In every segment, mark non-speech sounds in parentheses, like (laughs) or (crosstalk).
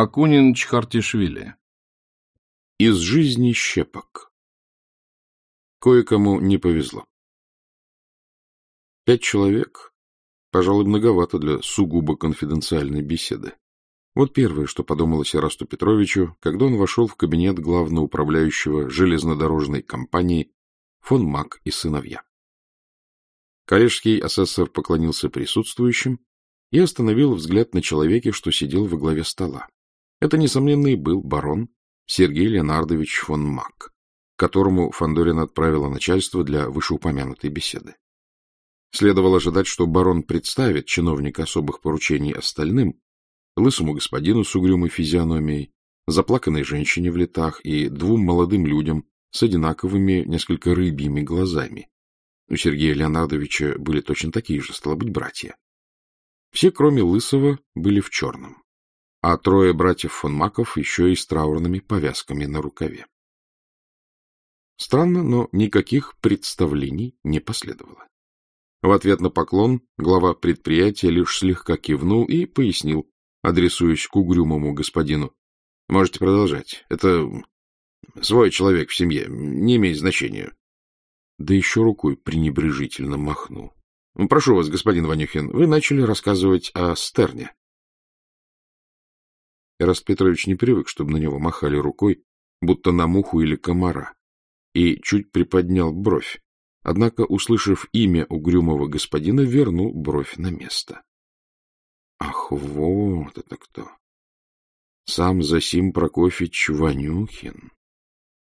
Акунин Чхартишвили. Из жизни щепок. Кое-кому не повезло. Пять человек, пожалуй, многовато для сугубо конфиденциальной беседы. Вот первое, что подумалось Ирасту Петровичу, когда он вошел в кабинет главного управляющего железнодорожной компании фон Мак и сыновья. Коллежский асессор поклонился присутствующим и остановил взгляд на человеке, что сидел во главе стола. Это, несомненно, и был барон Сергей Леонардович фон Мак, которому Фандорин отправила начальство для вышеупомянутой беседы. Следовало ожидать, что барон представит чиновника особых поручений остальным, лысому господину с угрюмой физиономией, заплаканной женщине в летах и двум молодым людям с одинаковыми, несколько рыбьими глазами. У Сергея Леонардовича были точно такие же, стало быть, братья. Все, кроме Лысого, были в черном, а трое братьев фон Маков еще и с траурными повязками на рукаве. Странно, но никаких представлений не последовало. В ответ на поклон глава предприятия лишь слегка кивнул и пояснил, адресуясь к угрюмому господину. — Можете продолжать. Это свой человек в семье, не имеет значения. Да еще рукой пренебрежительно махнул. — Прошу вас, господин Ванюхин, вы начали рассказывать о Стерне. Эраст Петрович не привык, чтобы на него махали рукой, будто на муху или комара, и чуть приподнял бровь. Однако, услышав имя угрюмого господина, вернул бровь на место. Ах, вот это кто! Сам Засим Прокофьевич Ванюхин.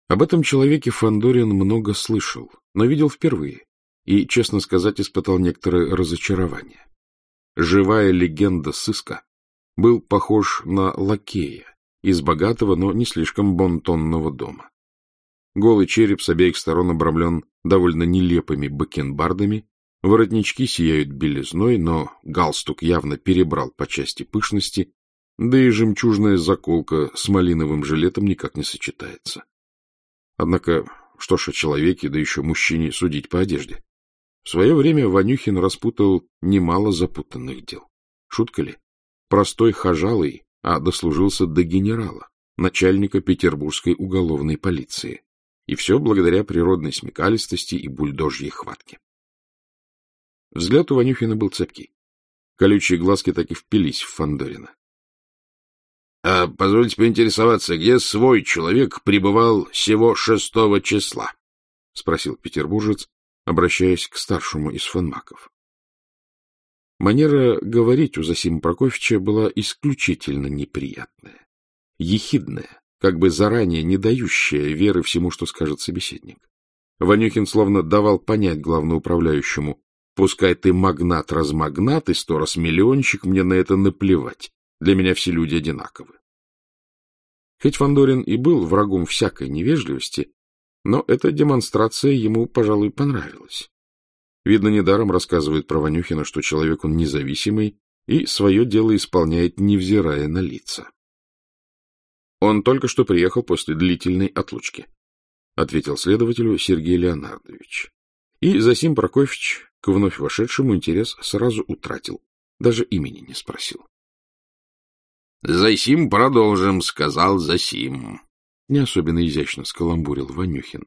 Об этом человеке Фандорин много слышал, но видел впервые и, честно сказать, испытал некоторое разочарование. Живая легенда сыска был похож на лакея из богатого, но не слишком бонтонного дома. Голый череп с обеих сторон обрамлен довольно нелепыми бакенбардами, воротнички сияют белизной, но галстук явно перебрал по части пышности, да и жемчужная заколка с малиновым жилетом никак не сочетается. Однако, что ж о человеке, да еще мужчине, судить по одежде? В свое время Ванюхин распутал немало запутанных дел. Шутка ли? Простой хожалый, а дослужился до генерала, начальника петербургской уголовной полиции. И все благодаря природной смекалистости и бульдожьей хватке. Взгляд у Ванюхина был цепкий. Колючие глазки так и впились в Фандорина. А позвольте поинтересоваться, где свой человек пребывал всего шестого числа? — спросил петербуржец, обращаясь к старшему из фанмаков. Манера говорить у Засима Прокофьевича была исключительно неприятная, ехидная, как бы заранее не дающая веры всему, что скажет собеседник. Ванюхин словно давал понять главноуправляющему, пускай ты магнат-размагнат и сто раз миллионщик, мне на это наплевать. Для меня все люди одинаковы. Хоть Фандорин и был врагом всякой невежливости, но эта демонстрация ему, пожалуй, понравилась. Видно, недаром рассказывает про Ванюхина, что человек он независимый и свое дело исполняет, невзирая на лица. Он только что приехал после длительной отлучки, — ответил следователю Сергей Леонардович. И Засим Прокофьевич к вновь вошедшему интерес сразу утратил, даже имени не спросил. — Засим продолжим, — сказал Засим. Не особенно изящно скаламбурил Ванюхин.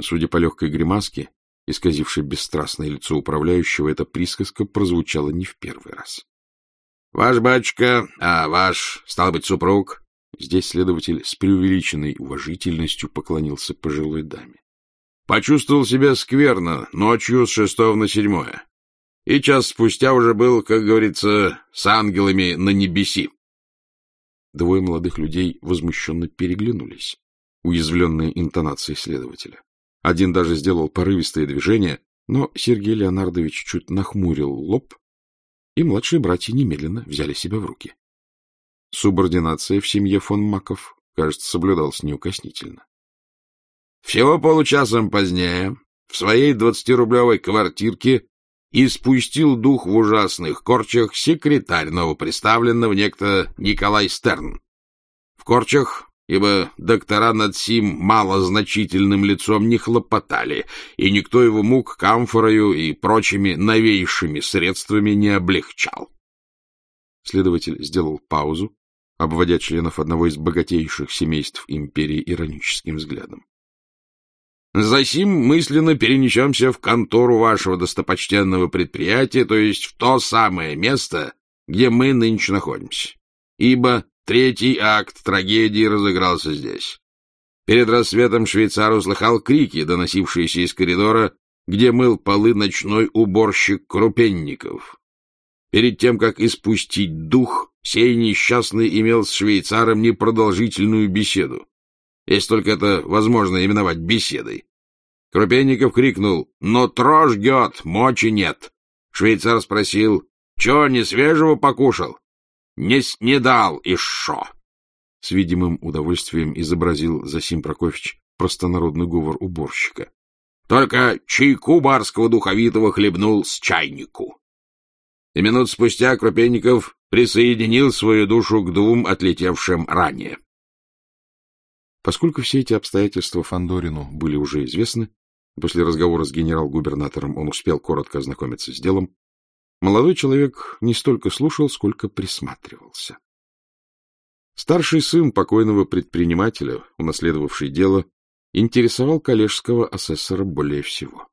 Судя по легкой гримаске, исказившей бесстрастное лицо управляющего, эта присказка прозвучала не в первый раз. — Ваш батюшка, а ваш, стал быть, супруг? Здесь следователь с преувеличенной уважительностью поклонился пожилой даме. — Почувствовал себя скверно ночью с шестого на седьмое. И час спустя уже был, как говорится, с ангелами на небеси. Двое молодых людей возмущенно переглянулись, уязвленные интонацией следователя. Один даже сделал порывистое движение, но Сергей Леонардович чуть нахмурил лоб, и младшие братья немедленно взяли себя в руки. Субординация в семье фон Маков, кажется, соблюдалась неукоснительно. Всего получасом позднее в своей двадцатирублевой квартирке и спустил дух в ужасных корчах секретарь новоприставленного некто Николай Стерн. В корчах, ибо доктора над сим малозначительным лицом не хлопотали, и никто его мук камфорою и прочими новейшими средствами не облегчал. Следователь сделал паузу, обводя членов одного из богатейших семейств империи ироническим взглядом. Засим мысленно перенесемся в контору вашего достопочтенного предприятия, то есть в то самое место, где мы нынче находимся. Ибо третий акт трагедии разыгрался здесь. Перед рассветом швейцар услыхал крики, доносившиеся из коридора, где мыл полы ночной уборщик Крупенников. Перед тем, как испустить дух, сей несчастный имел с швейцаром непродолжительную беседу если только это возможно именовать беседой. Крупенников крикнул «Но трожь жгет, мочи нет!» Швейцар спросил «Чё, не свежего покушал?» «Не снедал, и шо!» С видимым удовольствием изобразил Засим Прокофьевич простонародный говор уборщика. «Только чайку барского духовитого хлебнул с чайнику». И минут спустя Крупенников присоединил свою душу к двум отлетевшим ранее. Поскольку все эти обстоятельства Фандорину были уже известны, после разговора с генерал-губернатором он успел коротко ознакомиться с делом, молодой человек не столько слушал, сколько присматривался. Старший сын покойного предпринимателя, унаследовавший дело, интересовал коллежского асессора более всего.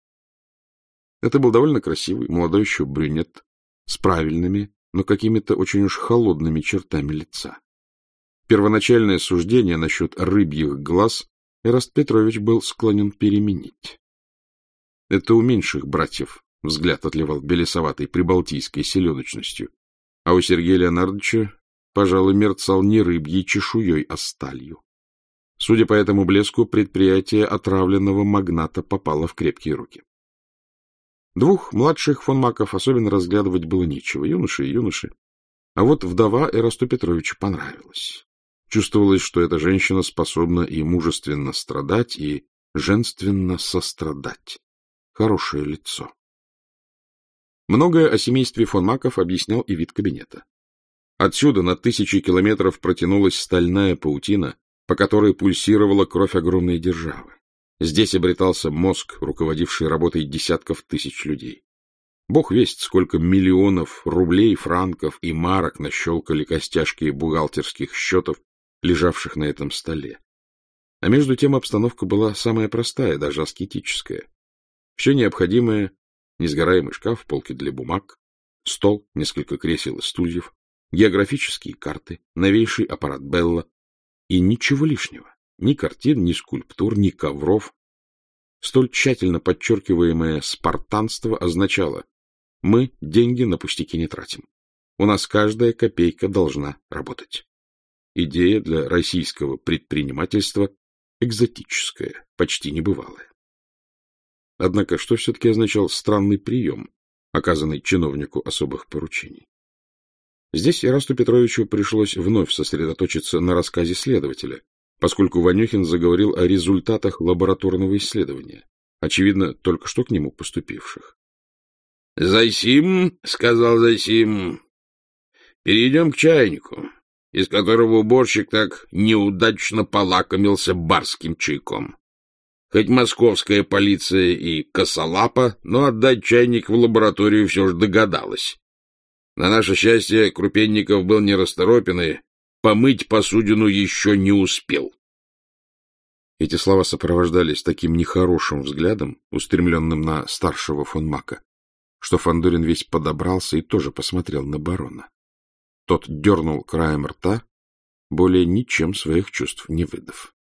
Это был довольно красивый, молодой еще брюнет, с правильными, но какими-то очень уж холодными чертами лица. Первоначальное суждение насчет рыбьих глаз Эраст Петрович был склонен переменить. Это у меньших братьев взгляд отливал белесоватой прибалтийской селеночностью, а у Сергея Леонардовича, пожалуй, мерцал не рыбьей чешуей, а сталью. Судя по этому блеску, предприятие отравленного магната попало в крепкие руки. Двух младших фон Маков особенно разглядывать было нечего, юноши и юноши. А вот вдова Эрасту Петровичу понравилась. Чувствовалось, что эта женщина способна и мужественно страдать, и женственно сострадать. Хорошее лицо. Многое о семействе фон Маков объяснял и вид кабинета. Отсюда на тысячи километров протянулась стальная паутина, по которой пульсировала кровь огромной державы. Здесь обретался мозг, руководивший работой десятков тысяч людей. Бог весть, сколько миллионов рублей, франков и марок нащелкали костяшки бухгалтерских счетов лежавших на этом столе. А между тем обстановка была самая простая, даже аскетическая. Все необходимое — несгораемый шкаф, полки для бумаг, стол, несколько кресел и стульев, географические карты, новейший аппарат Белла и ничего лишнего. Ни картин, ни скульптур, ни ковров. Столь тщательно подчеркиваемое спартанство означало «мы деньги на пустяки не тратим. У нас каждая копейка должна работать». Идея для российского предпринимательства экзотическая, почти небывалая. Однако что все-таки означал странный прием, оказанный чиновнику особых поручений? Здесь Ирасту Петровичу пришлось вновь сосредоточиться на рассказе следователя, поскольку Ванюхин заговорил о результатах лабораторного исследования, очевидно, только что к нему поступивших. — Зайсим, — сказал Зайсим, — перейдем к чайнику из которого уборщик так неудачно полакомился барским чайком. Хоть московская полиция и косолапа, но отдать чайник в лабораторию все же догадалась. На наше счастье, Крупенников был нерасторопен и помыть посудину еще не успел. Эти слова сопровождались таким нехорошим взглядом, устремленным на старшего фон Мака, что Фандорин весь подобрался и тоже посмотрел на барона. Тот дернул краем рта, более ничем своих чувств не выдав. —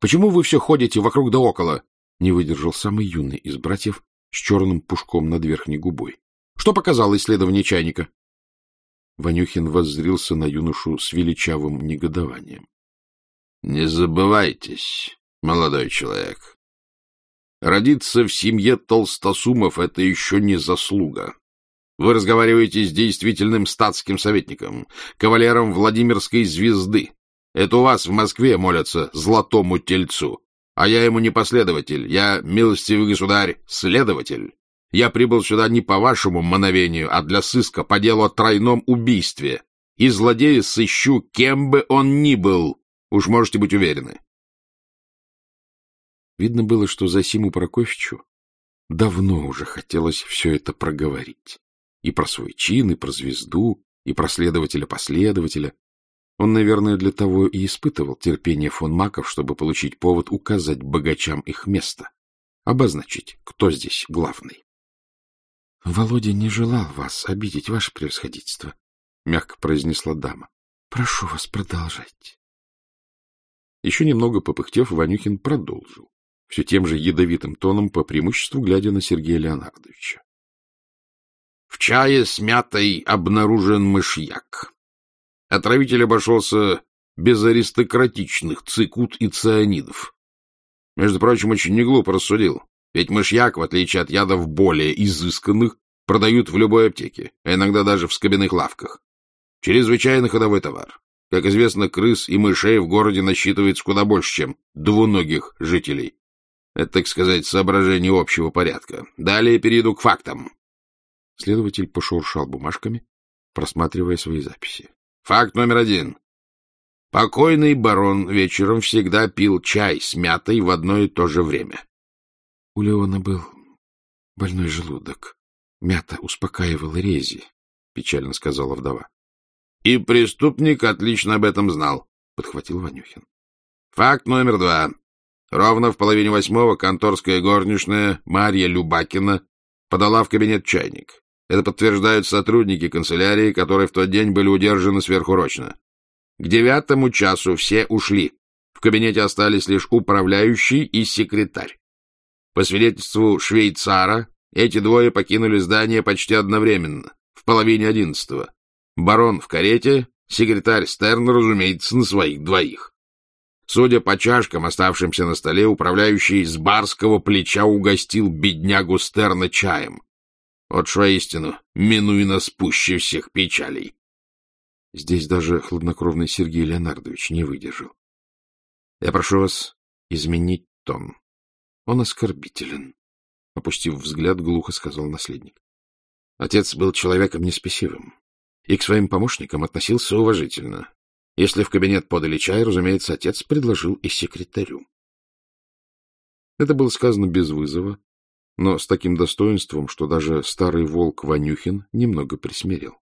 Почему вы все ходите вокруг да около? — не выдержал самый юный из братьев с черным пушком над верхней губой. — Что показало исследование чайника? Ванюхин воззрился на юношу с величавым негодованием. — Не забывайтесь, молодой человек. Родиться в семье толстосумов — это еще не заслуга. Вы разговариваете с действительным статским советником, кавалером Владимирской звезды. Это у вас в Москве молятся золотому тельцу. А я ему не последователь, я, милостивый государь, следователь. Я прибыл сюда не по вашему мановению, а для сыска по делу о тройном убийстве. И злодея сыщу, кем бы он ни был. Уж можете быть уверены. Видно было, что Засиму Прокофьевичу давно уже хотелось все это проговорить. И про свой чин, и про звезду, и про следователя-последователя. Он, наверное, для того и испытывал терпение фон Маков, чтобы получить повод указать богачам их место, обозначить, кто здесь главный. — Володя не желал вас обидеть, ваше превосходительство, — мягко произнесла дама. — Прошу вас, продолжать. Еще немного попыхтев, Ванюхин продолжил, все тем же ядовитым тоном, по преимуществу глядя на Сергея Леонардовича. — В чае с мятой обнаружен мышьяк. Отравитель обошелся без аристократичных цикут и цианидов. Между прочим, очень неглупо рассудил. Ведь мышьяк, в отличие от ядов более изысканных, продают в любой аптеке, а иногда даже в скобяных лавках. Чрезвычайно ходовой товар. Как известно, крыс и мышей в городе насчитывается куда больше, чем двуногих жителей. Это, так сказать, соображение общего порядка. Далее перейду к фактам. Следователь пошуршал бумажками, просматривая свои записи. Факт номер один. Покойный барон вечером всегда пил чай с мятой в одно и то же время. У Леона был больной желудок. Мята успокаивала рези, — печально сказала вдова. — И преступник отлично об этом знал, — подхватил Ванюхин. Факт номер два. Ровно в половине восьмого конторская горничная Марья Любакина подала в кабинет чайник. Это подтверждают сотрудники канцелярии, которые в тот день были удержаны сверхурочно. К девятому часу все ушли. В кабинете остались лишь управляющий и секретарь. По свидетельству швейцара, эти двое покинули здание почти одновременно, в половине одиннадцатого. Барон в карете, секретарь Стерн, разумеется, на своих двоих. Судя по чашкам, оставшимся на столе, управляющий с барского плеча угостил беднягу Стерна чаем. Вот что истину, минуй нас пуще всех печалей. Здесь даже хладнокровный Сергей Леонардович не выдержал. Я прошу вас изменить тон. Он оскорбителен. Опустив взгляд, глухо сказал наследник. Отец был человеком неспесивым и к своим помощникам относился уважительно. Если в кабинет подали чай, разумеется, отец предложил и секретарю. Это было сказано без вызова, но с таким достоинством, что даже старый волк Ванюхин немного присмирел.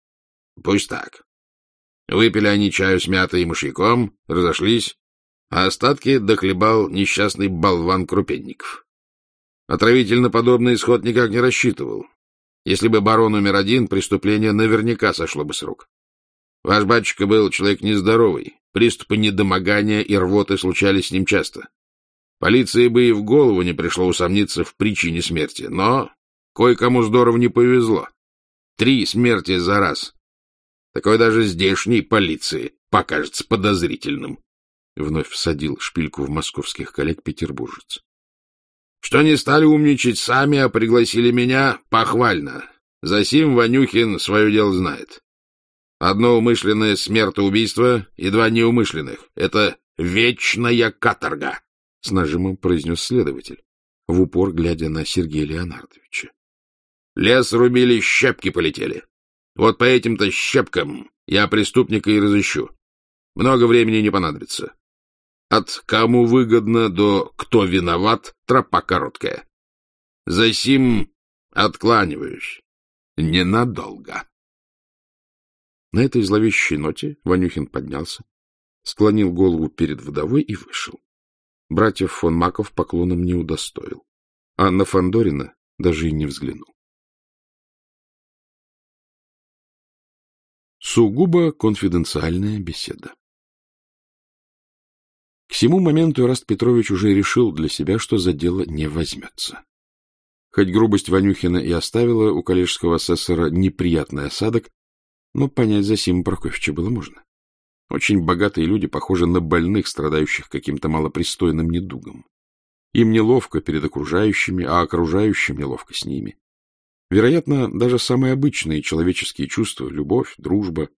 — Пусть так. Выпили они чаю с мятой и мышьяком, разошлись, а остатки дохлебал несчастный болван Крупенников. Отравитель на подобный исход никак не рассчитывал. Если бы барон номер один, преступление наверняка сошло бы с рук. Ваш батюшка был человек нездоровый, приступы недомогания и рвоты случались с ним часто. Полиции бы и в голову не пришло усомниться в причине смерти, но кое-кому здорово не повезло. Три смерти за раз. Такое даже здешней полиции покажется подозрительным. Вновь всадил шпильку в московских коллег петербуржец. Что не стали умничать сами, а пригласили меня, похвально. Засим Ванюхин свое дело знает. Одно умышленное смертоубийство и два неумышленных — это вечная каторга. — с нажимом произнес следователь, в упор глядя на Сергея Леонардовича. — Лес рубили, щепки полетели. Вот по этим-то щепкам я преступника и разыщу. Много времени не понадобится. От кому выгодно до кто виноват тропа короткая. Засим откланиваюсь. Ненадолго. На этой зловещей ноте Ванюхин поднялся, склонил голову перед вдовой и вышел. Братьев фон Маков поклоном не удостоил, а на Фандорина даже и не взглянул. Сугубо конфиденциальная беседа. К сему моменту Ираст Петрович уже решил для себя, что за дело не возьмется. Хоть грубость Ванюхина и оставила у коллежского асессора неприятный осадок, но понять за Сима Прокофьевича было можно. Очень богатые люди похожи на больных, страдающих каким-то малопристойным недугом. Им неловко перед окружающими, а окружающим неловко с ними. Вероятно, даже самые обычные человеческие чувства, любовь, дружба,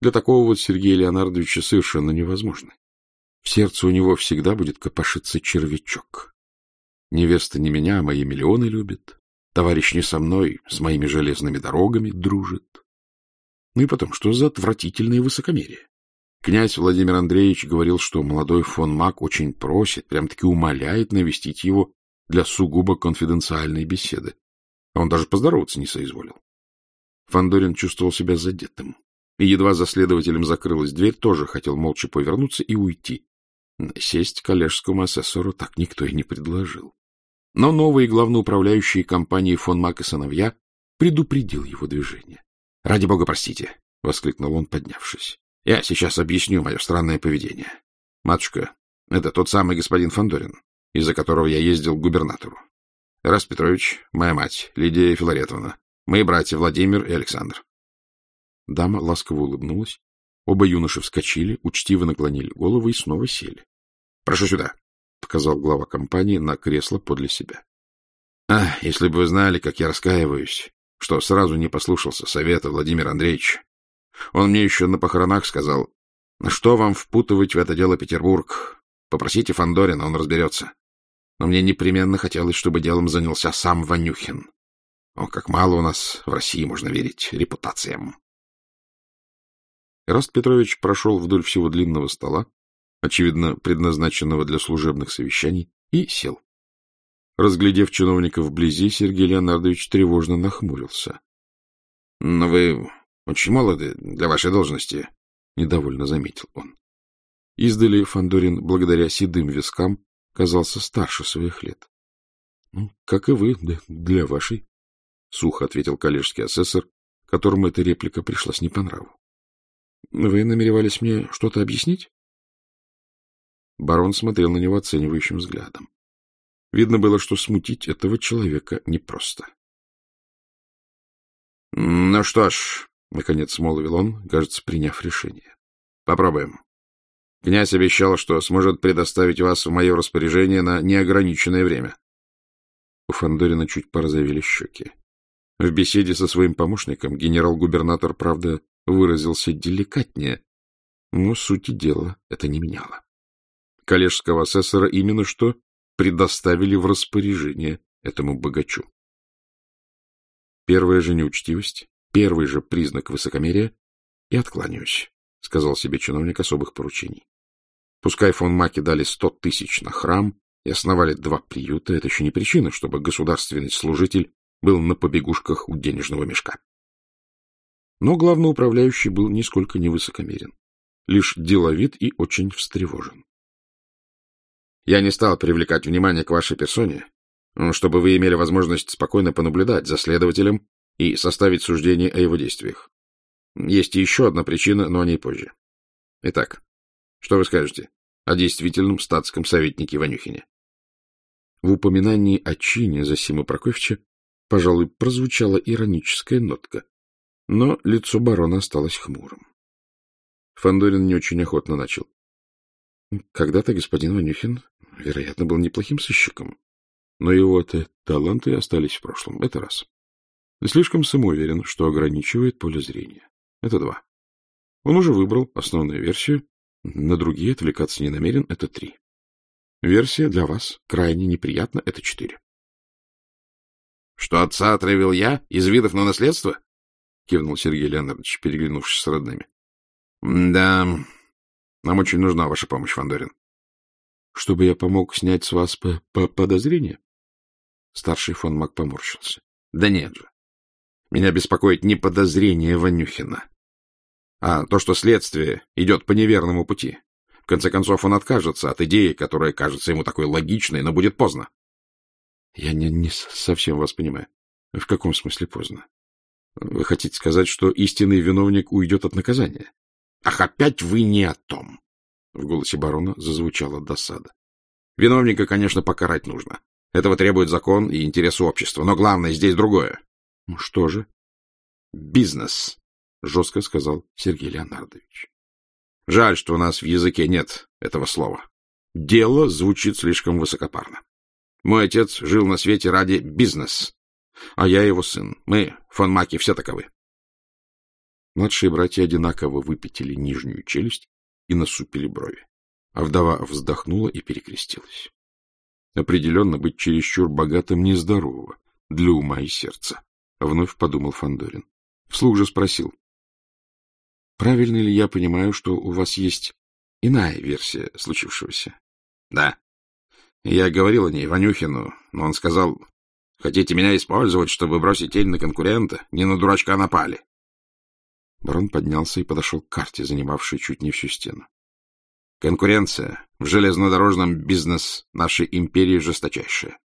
для такого вот Сергея Леонардовича совершенно невозможны. В сердце у него всегда будет копошиться червячок. Невеста не меня, а мои миллионы любит. Товарищ не со мной, с моими железными дорогами дружит. Ну и потом, что за отвратительное высокомерие? Князь Владимир Андреевич говорил, что молодой фон Мак очень просит, прям-таки умоляет навестить его для сугубо конфиденциальной беседы. А он даже поздороваться не соизволил. Фандорин чувствовал себя задетым. и едва за следователем закрылась дверь, тоже хотел молча повернуться и уйти. Сесть коллежскому асессору так никто и не предложил. Но новый главноуправляющий компании фон Мак и сыновья предупредил его движение. — Ради бога, простите! — воскликнул он, поднявшись. — Я сейчас объясню мое странное поведение. Матушка, это тот самый господин Фандорин, из-за которого я ездил к губернатору. Рас Петрович, моя мать, Лидия Филаретовна, мои братья Владимир и Александр. Дама ласково улыбнулась. Оба юноши вскочили, учтиво наклонили головы и снова сели. — Прошу сюда, — показал глава компании на кресло подле себя. — А, если бы вы знали, как я раскаиваюсь, что сразу не послушался совета Владимира Андреевича. Он мне еще на похоронах сказал, что вам впутывать в это дело Петербург? Попросите Фандорина, он разберется. Но мне непременно хотелось, чтобы делом занялся сам Ванюхин. О, как мало у нас в России можно верить репутациям. Раст Петрович прошел вдоль всего длинного стола, очевидно, предназначенного для служебных совещаний, и сел. Разглядев чиновника вблизи, Сергей Леонардович тревожно нахмурился. — Но вы очень молоды для вашей должности, — недовольно заметил он. Издали Фандорин, благодаря седым вискам, казался старше своих лет. — Ну, как и вы, для вашей, — сухо ответил коллежский асессор, которому эта реплика пришлась не по нраву. — Вы намеревались мне что-то объяснить? Барон смотрел на него оценивающим взглядом. Видно было, что смутить этого человека непросто. — Ну что ж, — наконец смолвил он, кажется, приняв решение. — Попробуем. Князь обещал, что сможет предоставить вас в мое распоряжение на неограниченное время. У Фандорина чуть порозовели щеки. В беседе со своим помощником генерал-губернатор, правда, выразился деликатнее, но сути дела это не меняло. Коллежского асессора именно что предоставили в распоряжение этому богачу. Первая же неучтивость, первый же признак высокомерия, и откланяюсь, — сказал себе чиновник особых поручений. Пускай фон Маки дали сто тысяч на храм и основали два приюта, это еще не причина, чтобы государственный служитель был на побегушках у денежного мешка. Но главноуправляющий был нисколько не высокомерен, лишь деловит и очень встревожен. Я не стал привлекать внимание к вашей персоне, чтобы вы имели возможность спокойно понаблюдать за следователем и составить суждение о его действиях. Есть еще одна причина, но о ней позже. Итак, что вы скажете о действительном статском советнике Ванюхине? В упоминании о чине Зосима Прокофьевича, пожалуй, прозвучала ироническая нотка, но лицо барона осталось хмурым. Фандорин не очень охотно начал. Когда-то господин Ванюхин, вероятно, был неплохим сыщиком, но его-то таланты остались в прошлом. Это раз. Слишком самоуверен, что ограничивает поле зрения. Это два. Он уже выбрал основную версию, на другие отвлекаться не намерен. Это три. Версия для вас крайне неприятна. Это четыре. — Что отца отравил я из видов на наследство? — кивнул Сергей Леонардович, переглянувшись с родными. — Да, нам очень нужна ваша помощь, Фандорин. Чтобы я помог снять с вас по -по подозрения? Старший фон Мак поморщился. — Да нет же. Меня беспокоит не подозрение Ванюхина, а то, что следствие идет по неверному пути. В конце концов, он откажется от идеи, которая кажется ему такой логичной, но будет поздно. — Я не, не совсем вас понимаю. В каком смысле поздно? Вы хотите сказать, что истинный виновник уйдет от наказания? Ах, опять вы не о том! В голосе барона зазвучала досада. Виновника, конечно, покарать нужно. Этого требует закон и интересы общества. Но главное здесь другое. Ну что же? Бизнес, жестко сказал Сергей Леонардович. Жаль, что у нас в языке нет этого слова. Дело звучит слишком высокопарно. Мой отец жил на свете ради бизнес, а я его сын. Мы, фон Маки, все таковы. Младшие братья одинаково выпятили нижнюю челюсть и насупили брови. А вдова вздохнула и перекрестилась. Определенно быть чересчур богатым нездорово для ума и сердца, — вновь подумал Фандорин. Вслух же спросил. — Правильно ли я понимаю, что у вас есть иная версия случившегося? — Да. Я говорил о ней Ванюхину, но он сказал, хотите меня использовать, чтобы бросить тень на конкурента? Не на дурачка напали. Барон поднялся и подошел к карте, занимавшей чуть не всю стену. Конкуренция в железнодорожном бизнес нашей империи жесточайшая.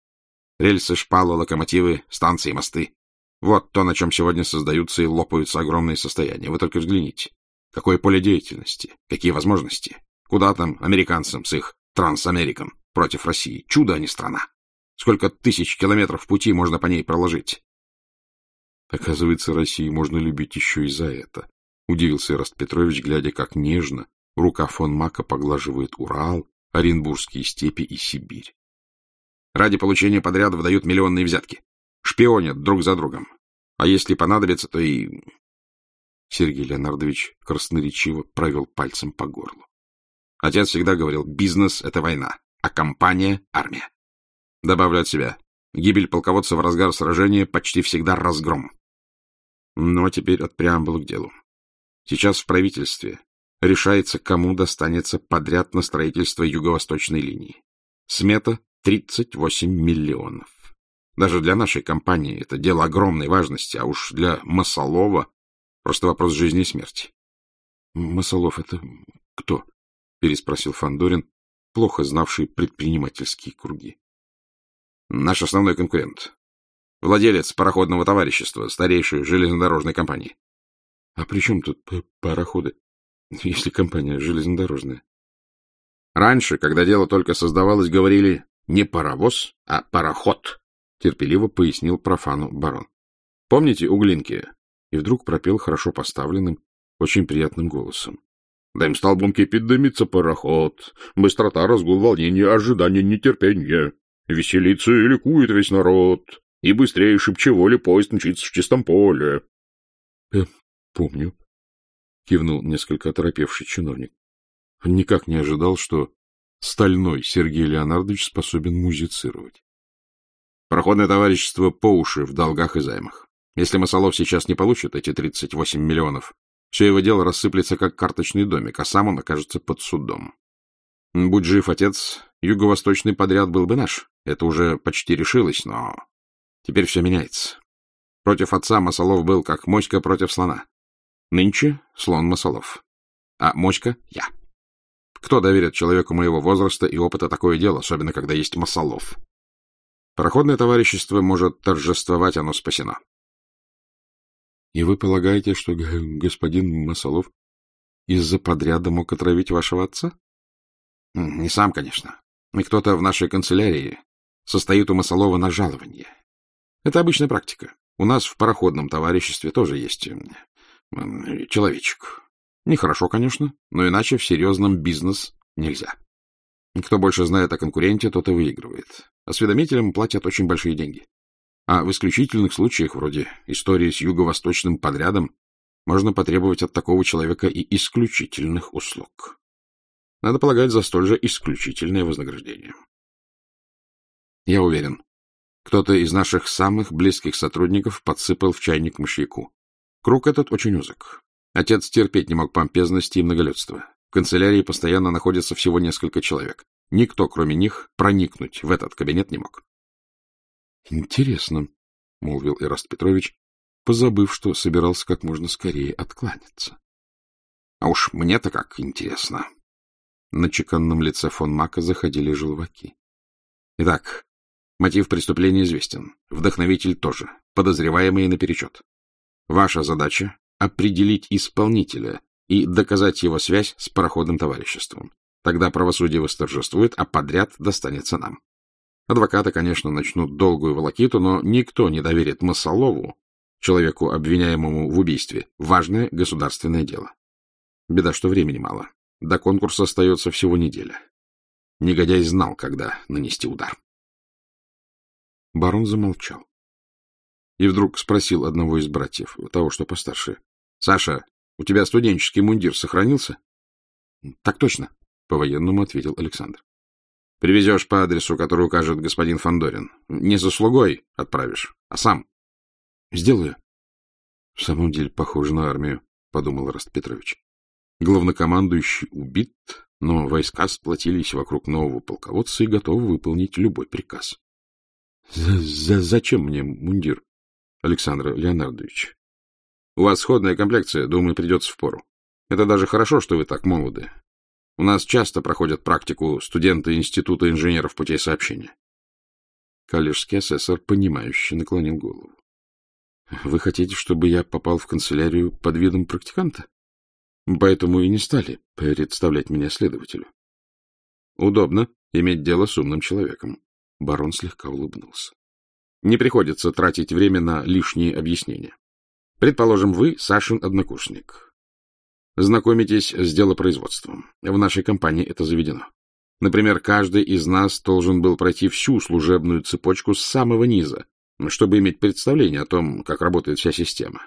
Рельсы, шпалы, локомотивы, станции, мосты. Вот то, на чем сегодня создаются и лопаются огромные состояния. Вы только взгляните. Какое поле деятельности, какие возможности. Куда там американцам с их трансамериком против России? Чудо, а не страна. Сколько тысяч километров пути можно по ней проложить? Оказывается, России можно любить еще и за это. Удивился Раст Петрович, глядя, как нежно рука фон Мака поглаживает Урал, Оренбургские степи и Сибирь. Ради получения подрядов дают миллионные взятки. Шпионят друг за другом. А если понадобится, то и... Сергей Леонардович красноречиво провел пальцем по горлу. Отец всегда говорил, бизнес — это война, а компания — армия. Добавлю от себя. Гибель полководца в разгар сражения почти всегда разгром. А теперь от преамбулы к делу. Сейчас в правительстве решается, кому достанется подряд на строительство юго-восточной линии. Смета — 38 миллионов. Даже для нашей компании это дело огромной важности, а уж для Масолова просто вопрос жизни и смерти. — Масолов — это кто? — переспросил Фандорин, плохо знавший предпринимательские круги. — Наш основной конкурент. Владелец пароходного товарищества, старейшей железнодорожной компании. — А при чем тут пароходы, если компания железнодорожная? Раньше, когда дело только создавалось, говорили не паровоз, а пароход, — терпеливо пояснил профану барон. — Помните углинки? И вдруг пропел хорошо поставленным, очень приятным голосом. Дым столбом кипит, дымится пароход. Быстрота, разгул, волнение, ожидание, нетерпение. Веселится и ликует весь народ. И быстрее шепчеволи поезд мчится в чистом поле. Э, — Помню, — кивнул несколько оторопевший чиновник. Он никак не ожидал, что стальной Сергей Леонардович способен музицировать. Проходное товарищество по уши в долгах и займах. Если Масолов сейчас не получит эти 38 миллионов, все его дело рассыплется, как карточный домик, а сам он окажется под судом. Будь жив отец, юго-восточный подряд был бы наш. Это уже почти решилось, но теперь все меняется. Против отца Масолов был как моська против слона. Нынче слон Масолов. А моська — я. Кто доверит человеку моего возраста и опыта такое дело, особенно когда есть Масолов? Проходное товарищество может торжествовать, оно спасено. — И вы полагаете, что господин Масолов из-за подряда мог отравить вашего отца? — Не сам, конечно. И кто-то в нашей канцелярии состоит у Масолова на жалование. Это обычная практика. У нас в пароходном товариществе тоже есть человечек. Нехорошо, конечно, но иначе в серьезном бизнес нельзя. Кто больше знает о конкуренте, тот и выигрывает. Осведомителям платят очень большие деньги. А в исключительных случаях, вроде истории с юго-восточным подрядом, можно потребовать от такого человека и исключительных услуг. Надо полагать за столь же исключительное вознаграждение. Я уверен, кто-то из наших самых близких сотрудников подсыпал в чайник мышьяку. Круг этот очень узок. Отец терпеть не мог помпезности и многолюдства. В канцелярии постоянно находится всего несколько человек. Никто, кроме них, проникнуть в этот кабинет не мог. — Интересно, — молвил Ираст Петрович, позабыв, что собирался как можно скорее откланяться. — А уж мне-то как интересно. На чеканном лице фон Мака заходили желваки. — Итак, мотив преступления известен. Вдохновитель тоже. Подозреваемые наперечет. Ваша задача — определить исполнителя и доказать его связь с пароходным товариществом. Тогда правосудие восторжествует, а подряд достанется нам. Адвокаты, конечно, начнут долгую волокиту, но никто не доверит Масолову, человеку, обвиняемому в убийстве, важное государственное дело. Беда, что времени мало. До конкурса остается всего неделя. Негодяй знал, когда нанести удар. Барон замолчал и вдруг спросил одного из братьев, того, что постарше. — Саша, у тебя студенческий мундир сохранился? — Так точно, — по-военному ответил Александр. — Привезешь по адресу, который укажет господин Фандорин. Не заслугой отправишь, а сам. — Сделаю. — В самом деле похоже на армию, — подумал Раст Петрович. Главнокомандующий убит, но войска сплотились вокруг нового полководца и готовы выполнить любой приказ. — Зачем мне мундир? Александр Леонардович. У вас сходная комплекция, думаю, придется в пору. Это даже хорошо, что вы так молоды. У нас часто проходят практику студенты Института инженеров путей сообщения. Коллежский асессор, понимающе наклонил голову. — Вы хотите, чтобы я попал в канцелярию под видом практиканта? Поэтому и не стали представлять меня следователю. — Удобно иметь дело с умным человеком. Барон слегка улыбнулся. — Не приходится тратить время на лишние объяснения. Предположим, вы Сашин однокурсник. Знакомитесь с делопроизводством. В нашей компании это заведено. Например, каждый из нас должен был пройти всю служебную цепочку с самого низа, чтобы иметь представление о том, как работает вся система.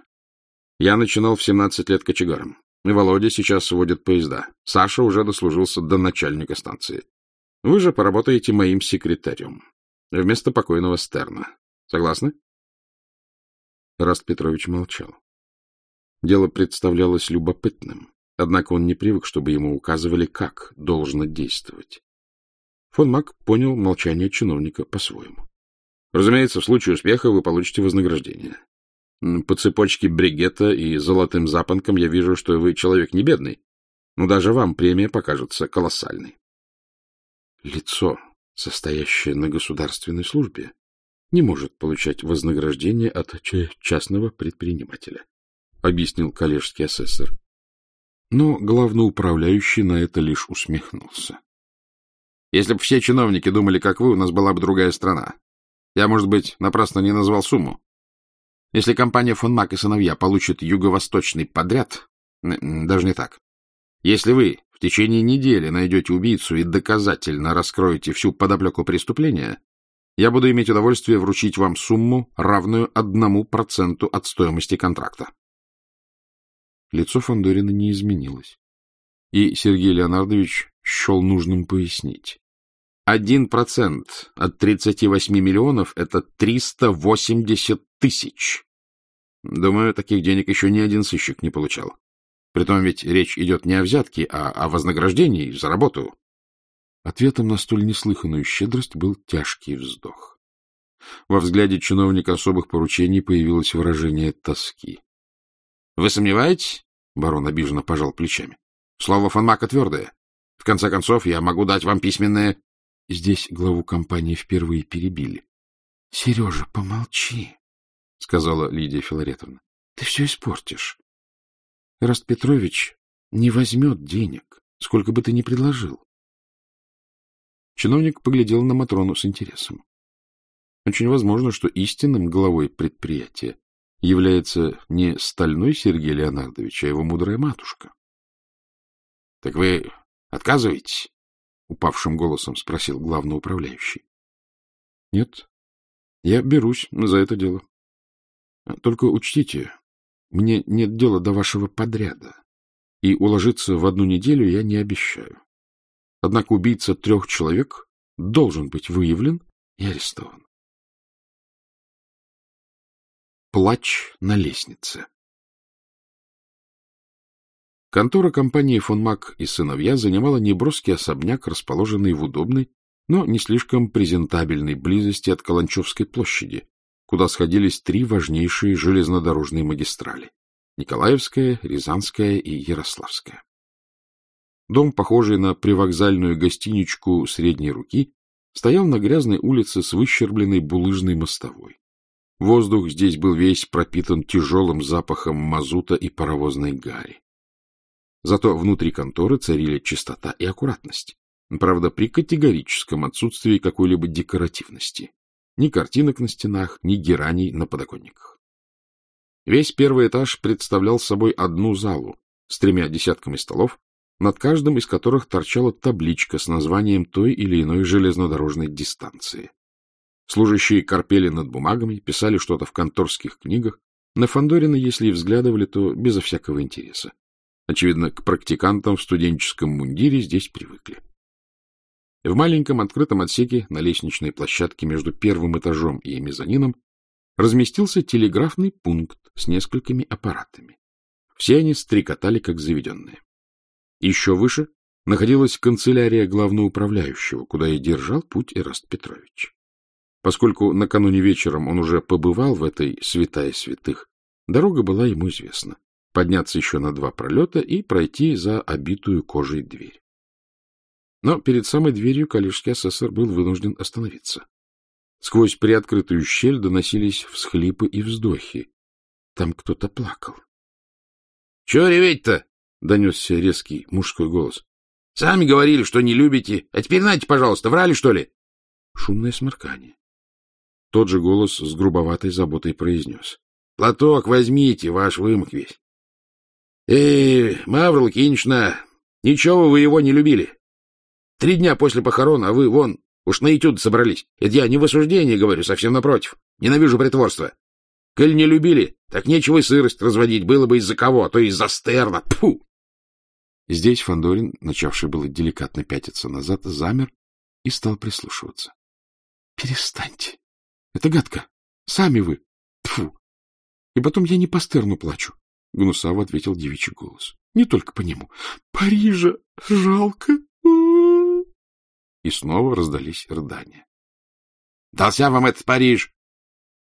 Я начинал в 17 лет кочегаром. Володя сейчас сводит поезда. Саша уже дослужился до начальника станции. Вы же поработаете моим секретарем. Вместо покойного Стерна. Согласны? Раст Петрович молчал. Дело представлялось любопытным, однако он не привык, чтобы ему указывали, как должно действовать. Фон Мак понял молчание чиновника по-своему. Разумеется, в случае успеха вы получите вознаграждение. По цепочке бригета и золотым запонкам я вижу, что вы человек не бедный, но даже вам премия покажется колоссальной. Лицо, состоящее на государственной службе, не может получать вознаграждение от частного предпринимателя объяснил коллежский асессор. Но главноуправляющий на это лишь усмехнулся. Если бы все чиновники думали, как вы, у нас была бы другая страна. Я, может быть, напрасно не назвал сумму. Если компания фон Мак и сыновья получит юго-восточный подряд, даже не так. Если вы в течение недели найдете убийцу и доказательно раскроете всю подоплеку преступления, я буду иметь удовольствие вручить вам сумму, равную одному проценту от стоимости контракта. Лицо Фандорина не изменилось. И Сергей Леонардович счел нужным пояснить. Один процент от 38 миллионов — это 380 тысяч. Думаю, таких денег еще ни один сыщик не получал. Притом ведь речь идет не о взятке, а о вознаграждении за работу. Ответом на столь неслыханную щедрость был тяжкий вздох. Во взгляде чиновника особых поручений появилось выражение тоски. — Вы сомневаетесь? — барон обиженно пожал плечами. — Слово фон Мака твердое. В конце концов, я могу дать вам письменное... Здесь главу компании впервые перебили. — Сережа, помолчи, — сказала Лидия Филаретовна. — Ты все испортишь. Раст Петрович не возьмет денег, сколько бы ты ни предложил. Чиновник поглядел на Матрону с интересом. Очень возможно, что истинным главой предприятия является не стальной Сергей Леонардович, а его мудрая матушка. — Так вы отказываетесь? — упавшим голосом спросил главноуправляющий. — Нет, я берусь за это дело. Только учтите, мне нет дела до вашего подряда, и уложиться в одну неделю я не обещаю. Однако убийца трех человек должен быть выявлен и арестован. Плач на лестнице. Контора компании фон Мак и сыновья занимала неброский особняк, расположенный в удобной, но не слишком презентабельной близости от Каланчевской площади, куда сходились три важнейшие железнодорожные магистрали — Николаевская, Рязанская и Ярославская. Дом, похожий на привокзальную гостиничку средней руки, стоял на грязной улице с выщербленной булыжной мостовой. Воздух здесь был весь пропитан тяжелым запахом мазута и паровозной гари. Зато внутри конторы царили чистота и аккуратность. Правда, при категорическом отсутствии какой-либо декоративности. Ни картинок на стенах, ни гераний на подоконниках. Весь первый этаж представлял собой одну залу с тремя десятками столов, над каждым из которых торчала табличка с названием той или иной железнодорожной дистанции. Служащие корпели над бумагами, писали что-то в конторских книгах. На Фандорина, если и взглядывали, то безо всякого интереса. Очевидно, к практикантам в студенческом мундире здесь привыкли. В маленьком открытом отсеке на лестничной площадке между первым этажом и мезонином разместился телеграфный пункт с несколькими аппаратами. Все они стрекотали, как заведенные. Еще выше находилась канцелярия главноуправляющего, куда и держал путь Эраст Петрович. Поскольку накануне вечером он уже побывал в этой святая святых, Дорога была ему известна. Подняться еще на два пролета и пройти за обитую кожей дверь. Но перед самой дверью коллежский асессор был вынужден остановиться. Сквозь приоткрытую щель доносились всхлипы и вздохи. Там кто-то плакал. — Чего реветь-то? — донесся резкий мужской голос. — Сами говорили, что не любите. А теперь нате, пожалуйста, врали, что ли? Шумное сморкание. Тот же голос с грубоватой заботой произнес. — Платок возьмите, ваш вымок весь. — Эй, Мавра Лукинична, ничего вы его не любили. Три дня после похорон, а вы, вон, уж на этюд собрались. Это я не в осуждении говорю, совсем напротив. Ненавижу притворство. Коль не любили, так нечего и сырость разводить, было бы из-за кого, а то из-за стерна. Тьфу! Здесь Фандорин, начавший было деликатно пятиться назад, замер и стал прислушиваться. — Перестаньте. Это гадко. Сами вы. Тфу. И потом я не по стерну плачу, — гнусаво ответил девичий голос. — Не только по нему. Парижа жалко. И снова раздались рыдания. — Дался вам этот Париж!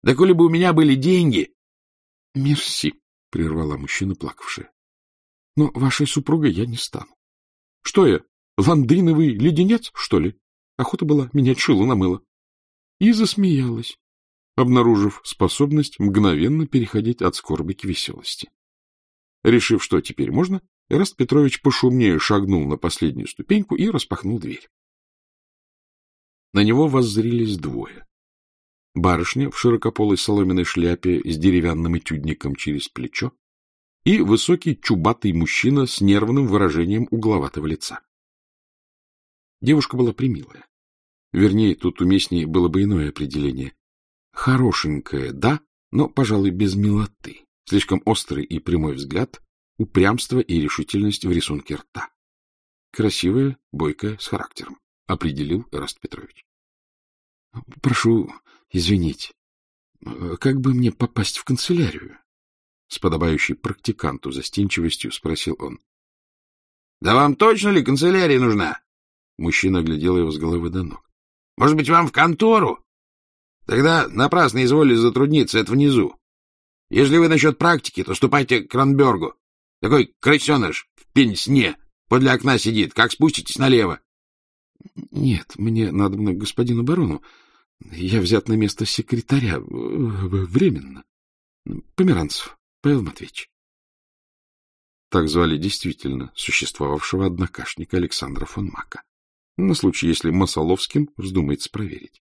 Да коли бы у меня были деньги... — Мерси, — прервала мужчина, плакавшая. — Но вашей супругой я не стану. Что я, ландриновый леденец, что ли? Охота была менять шило на мыло. И засмеялась, обнаружив способность мгновенно переходить от скорби к веселости. Решив, что теперь можно, Эраст Петрович пошумнее шагнул на последнюю ступеньку и распахнул дверь. На него воззрились двое. Барышня в широкополой соломенной шляпе с деревянным этюдником через плечо и высокий чубатый мужчина с нервным выражением угловатого лица. Девушка была примилая. Вернее, тут уместнее было бы иное определение. Хорошенькая, да, но, пожалуй, без милоты. Слишком острый и прямой взгляд, упрямство и решительность в рисунке рта. Красивая, бойкая, с характером, определил Раст Петрович. — Прошу извинить, как бы мне попасть в канцелярию? С подобающей практиканту застенчивостью спросил он. — Да вам точно ли канцелярия нужна? Мужчина оглядел его с головы до ног. — Может быть, вам в контору? Тогда напрасно изволили затрудниться, это внизу. Если вы насчет практики, то ступайте к Кранбергу. Такой крысеныш в пень-сне подле окна сидит. Как спуститесь налево? — Нет, мне надо к господину барону. Я взят на место секретаря. Временно. Померанцев Павел Матвеевич. Так звали действительно существовавшего однокашника Александра фон Мака. На случай, если Масоловским вздумается проверить.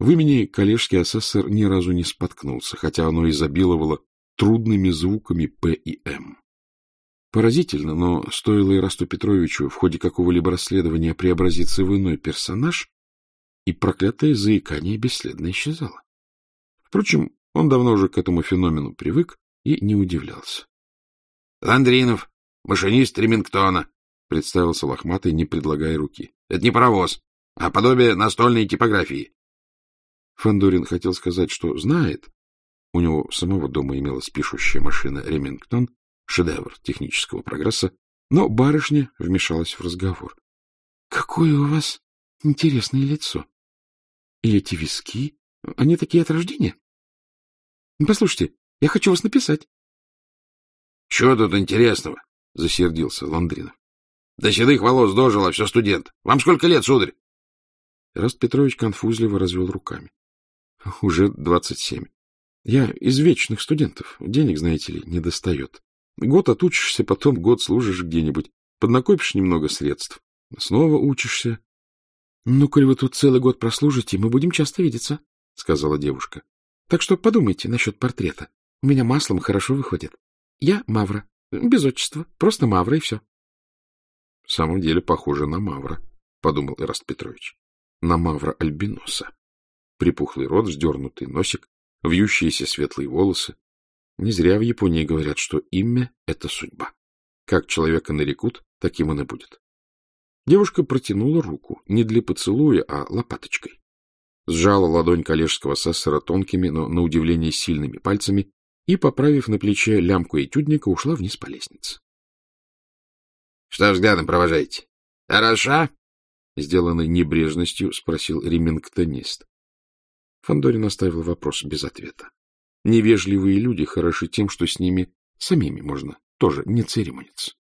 В имени коллежский асессор ни разу не споткнулся, хотя оно изобиловало трудными звуками «П» и «М». Поразительно, но стоило Ирасту Петровичу в ходе какого-либо расследования преобразиться в иной персонаж, и проклятое заикание бесследно исчезало. Впрочем, он давно уже к этому феномену привык и не удивлялся. — Ландринов, машинист Ремингтона, — представился лохматый, не предлагая руки. — Это не паровоз, а подобие настольной типографии. Фандорин хотел сказать, что знает. У него самого дома имелась пишущая машина Ремингтон, шедевр технического прогресса, но барышня вмешалась в разговор. — Какое у вас интересное лицо! И эти виски, они такие от рождения? Послушайте, я хочу вас написать. — Чего тут интересного? — засердился Ландринов. — До седых волос дожил, а все студент. Вам сколько лет, сударь? Раст Петрович конфузливо развел руками. — Уже двадцать семь. Я из вечных студентов. Денег, знаете ли, не достает. Год отучишься, потом год служишь где-нибудь. Поднакопишь немного средств. Снова учишься. — Ну, коль вы тут целый год прослужите, мы будем часто видеться, — сказала девушка. — Так что подумайте насчет портрета. У меня маслом хорошо выходит. Я Мавра. Без отчества. Просто Мавра и все. — В самом деле похоже на Мавра, — подумал Ираст Петрович. На Мавра Альбиноса. Припухлый рот, вздернутый носик, вьющиеся светлые волосы. Не зря в Японии говорят, что имя — это судьба. Как человека нарекут, таким он и будет. Девушка протянула руку, не для поцелуя, а лопаточкой. Сжала ладонь коллежского асессора тонкими, но, на удивление, сильными пальцами и, поправив на плече лямку этюдника, ушла вниз по лестнице. — Что взглядом провожаете? Хороша? — сделанной небрежностью спросил ремингтонист. Фандорин оставил вопрос без ответа. Невежливые люди хороши тем, что с ними самими можно тоже не церемониться.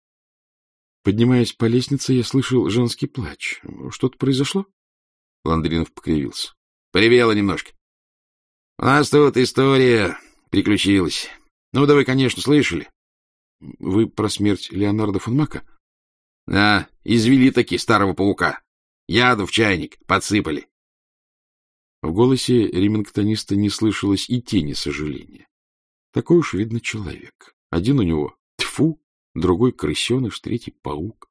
Поднимаясь по лестнице, я слышал женский плач. Что-то произошло? Ландринов покривился. Привела немножко. У нас тут история приключилась. Ну, да вы, конечно, слышали. Вы про смерть Леонардо фон Мака? Да, извели таки старого паука. Яду в чайник подсыпали. В голосе ремингтониста не слышалось и тени сожаления. Такой уж, видно, человек. Один у него тфу, другой крысеныш, третий паук.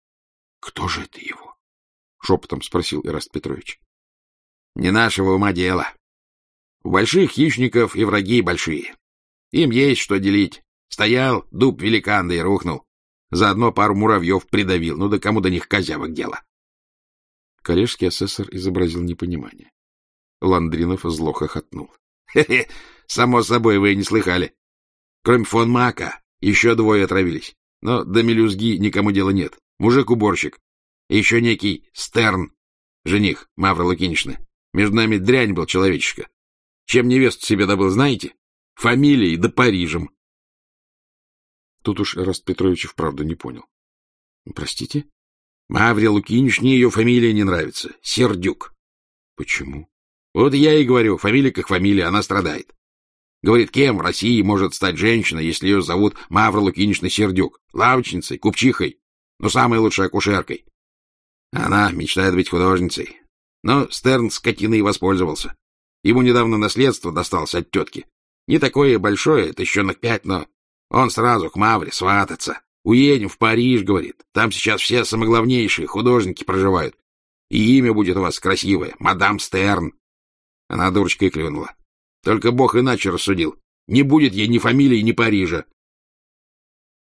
— Кто же это его? — шепотом спросил Ираст Петрович. — Не нашего ума дело. У больших хищников и враги большие. Им есть что делить. Стоял дуб великан, да и рухнул. Заодно пару муравьев придавил. Ну да кому до них козявок дело? Коллежский асессор изобразил непонимание. Ландринов зло хохотнул. (laughs) Хе — само собой, вы не слыхали. Кроме фон Мака, еще двое отравились. Но до мелюзги никому дела нет. Мужик-уборщик. И еще некий Стерн, жених Мавра Лукиничны. Между нами дрянь был человечишка. Чем невесту себе добыл, знаете? Фамилией да Парижем. Тут уж Раст Петрович вправду не понял. — Простите? — Мавре Лукиничне ее фамилия не нравится. Сердюк. — Почему? — Вот я и говорю, фамилия как фамилия, она страдает. Говорит, кем в России может стать женщина, если ее зовут Мавра Лукинична Сердюк? Лавочницей, купчихой, но самой лучшей акушеркой. Она мечтает быть художницей. Но Стерн скотиной воспользовался. Ему недавно наследство досталось от тетки. Не такое большое, это еще на пять, но он сразу к Мавре свататься. Уедем в Париж, говорит. Там сейчас все самоглавнейшие художники проживают. И имя будет у вас красивое — мадам Стерн. Она дурочкой клюнула. Только Бог иначе рассудил. Не будет ей ни фамилии, ни Парижа.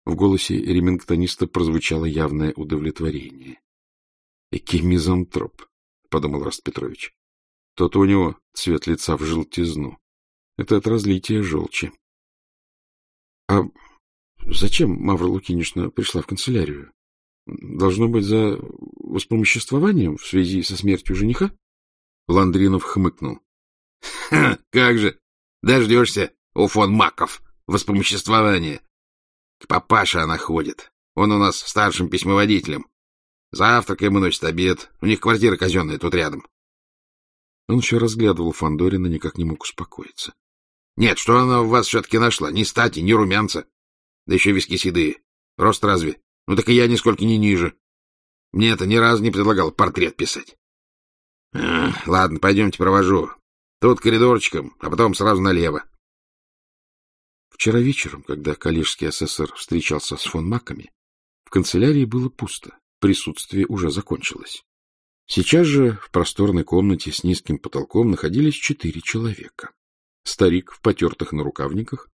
В голосе ремингтониста прозвучало явное удовлетворение. — Экий мизантроп, — подумал Раст Петрович. Тот у него цвет лица в желтизну. Это от разлития желчи. — А зачем Мавра Лукинишна пришла в канцелярию? Должно быть, за воспомоществованием в связи со смертью жениха? Ландринов хмыкнул. — Как же! Дождешься у фон Маков воспомоществования. К папаше она ходит. Он у нас старшим письмоводителем. Завтрак ему носит обед. У них квартира казенная тут рядом. Он еще разглядывал Фандорина, никак не мог успокоиться. Нет, что она в вас все-таки нашла? Ни стати, ни румянца. Да еще виски седые. Рост разве? Ну так и я нисколько не ниже. Мне это ни разу не предлагал портрет писать. А, ладно, пойдемте провожу. Тут коридорчиком, а потом сразу налево. Вчера вечером, когда коллежский асессор встречался с фон Маками, в канцелярии было пусто, присутствие уже закончилось. Сейчас же в просторной комнате с низким потолком находились четыре человека старик в потертых нарукавниках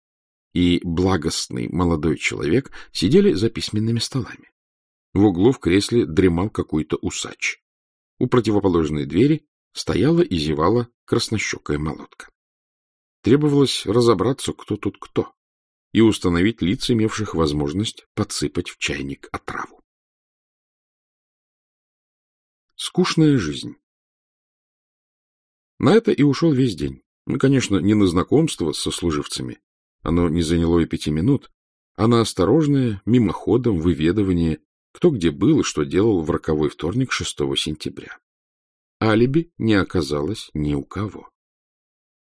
и благостный молодой человек сидели за письменными столами. В углу в кресле дремал какой-то усач. У противоположной двери стояла и зевала краснощекая молотка. Требовалось разобраться, кто тут кто, и установить лиц, имевших возможность подсыпать в чайник отраву. Скучная жизнь На это и ушел весь день. Ну, конечно, не на знакомство со служивцами, оно не заняло и пяти минут, а на осторожное, мимоходом выведывание, кто где был и что делал в роковой вторник 6 сентября. Алиби не оказалось ни у кого.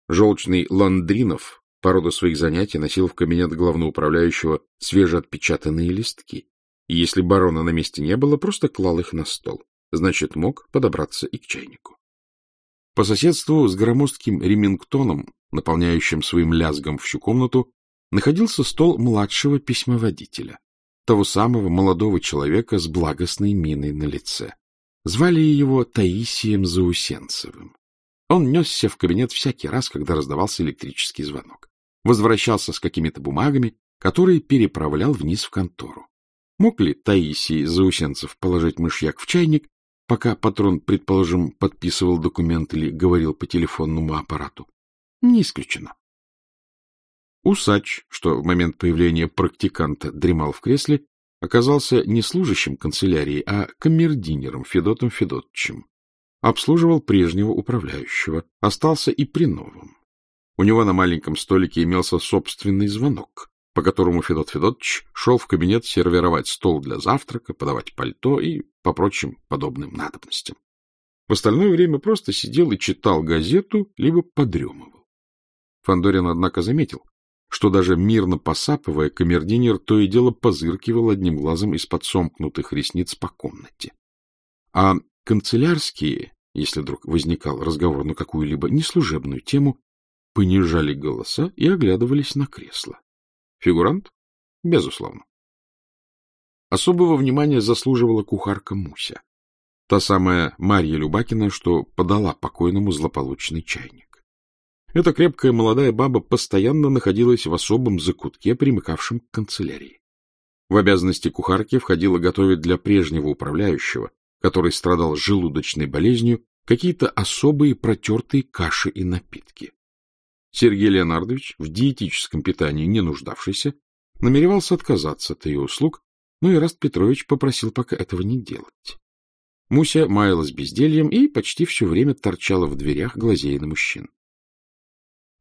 Желчный Ландринов по роду своих занятий носил в кабинет главноуправляющего свежеотпечатанные листки, и если барона на месте не было, просто клал их на стол, значит, мог подобраться и к чайнику. По соседству с громоздким ремингтоном, наполняющим своим лязгом всю комнату, находился стол младшего письмоводителя, того самого молодого человека с благостной миной на лице. Звали его Таисием Заусенцевым. Он несся в кабинет всякий раз, когда раздавался электрический звонок. Возвращался с какими-то бумагами, которые переправлял вниз в контору. Мог ли Таисий Заусенцев положить мышьяк в чайник пока патрон, предположим, подписывал документ или говорил по телефонному аппарату? Не исключено. Усач, что в момент появления практиканта дремал в кресле, оказался не служащим канцелярии, а камердинером Федотом Федотовичем. Обслуживал прежнего управляющего, остался и при новом. У него на маленьком столике имелся собственный звонок, по которому Федот Федотович шел в кабинет сервировать стол для завтрака, подавать пальто и по прочим подобным надобностям. В остальное время просто сидел и читал газету, либо подремывал. Фандорин, однако, заметил, что даже мирно посапывая, камердинер то и дело позыркивал одним глазом из-под сомкнутых ресниц по комнате. А канцелярские, если вдруг возникал разговор на какую-либо неслужебную тему, понижали голоса и оглядывались на кресло. Фигурант? Безусловно. Особого внимания заслуживала кухарка Муся. Та самая Марья Любакина, что подала покойному злополучный чайник. Эта крепкая молодая баба постоянно находилась в особом закутке, примыкавшем к канцелярии. В обязанности кухарки входило готовить для прежнего управляющего, который страдал желудочной болезнью, какие-то особые протертые каши и напитки. Сергей Леонардович, в диетическом питании не нуждавшийся, намеревался отказаться от ее услуг, но Ираст Петрович попросил пока этого не делать. Муся маялась бездельем и почти все время торчала в дверях, глазея на мужчин.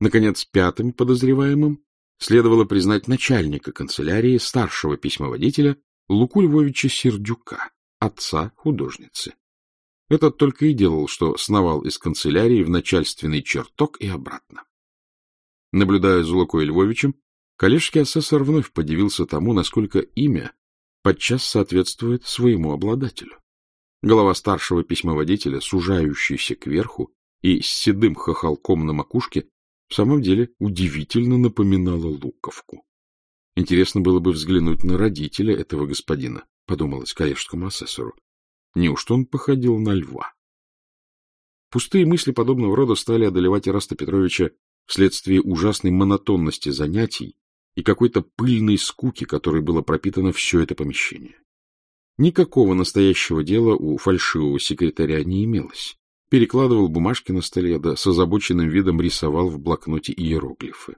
Наконец, пятым подозреваемым следовало признать начальника канцелярии, старшего письмоводителя Луку Львовича Сердюка, отца художницы. Этот только и делал, что сновал из канцелярии в начальственный чертог и обратно. Наблюдая за Лукой Львовичем, коллежский асессор вновь подивился тому, насколько имя подчас соответствует своему обладателю. Голова старшего письмоводителя, сужающаяся кверху и с седым хохолком на макушке, в самом деле удивительно напоминала луковку. Интересно было бы взглянуть на родителя этого господина, подумалось коллежскому асессору. Неужто он походил на льва? Пустые мысли подобного рода стали одолевать Ираста Петровича вследствие ужасной монотонности занятий и какой-то пыльной скуки, которой было пропитано все это помещение. Никакого настоящего дела у фальшивого секретаря не имелось. Перекладывал бумажки на столе, да с озабоченным видом рисовал в блокноте иероглифы.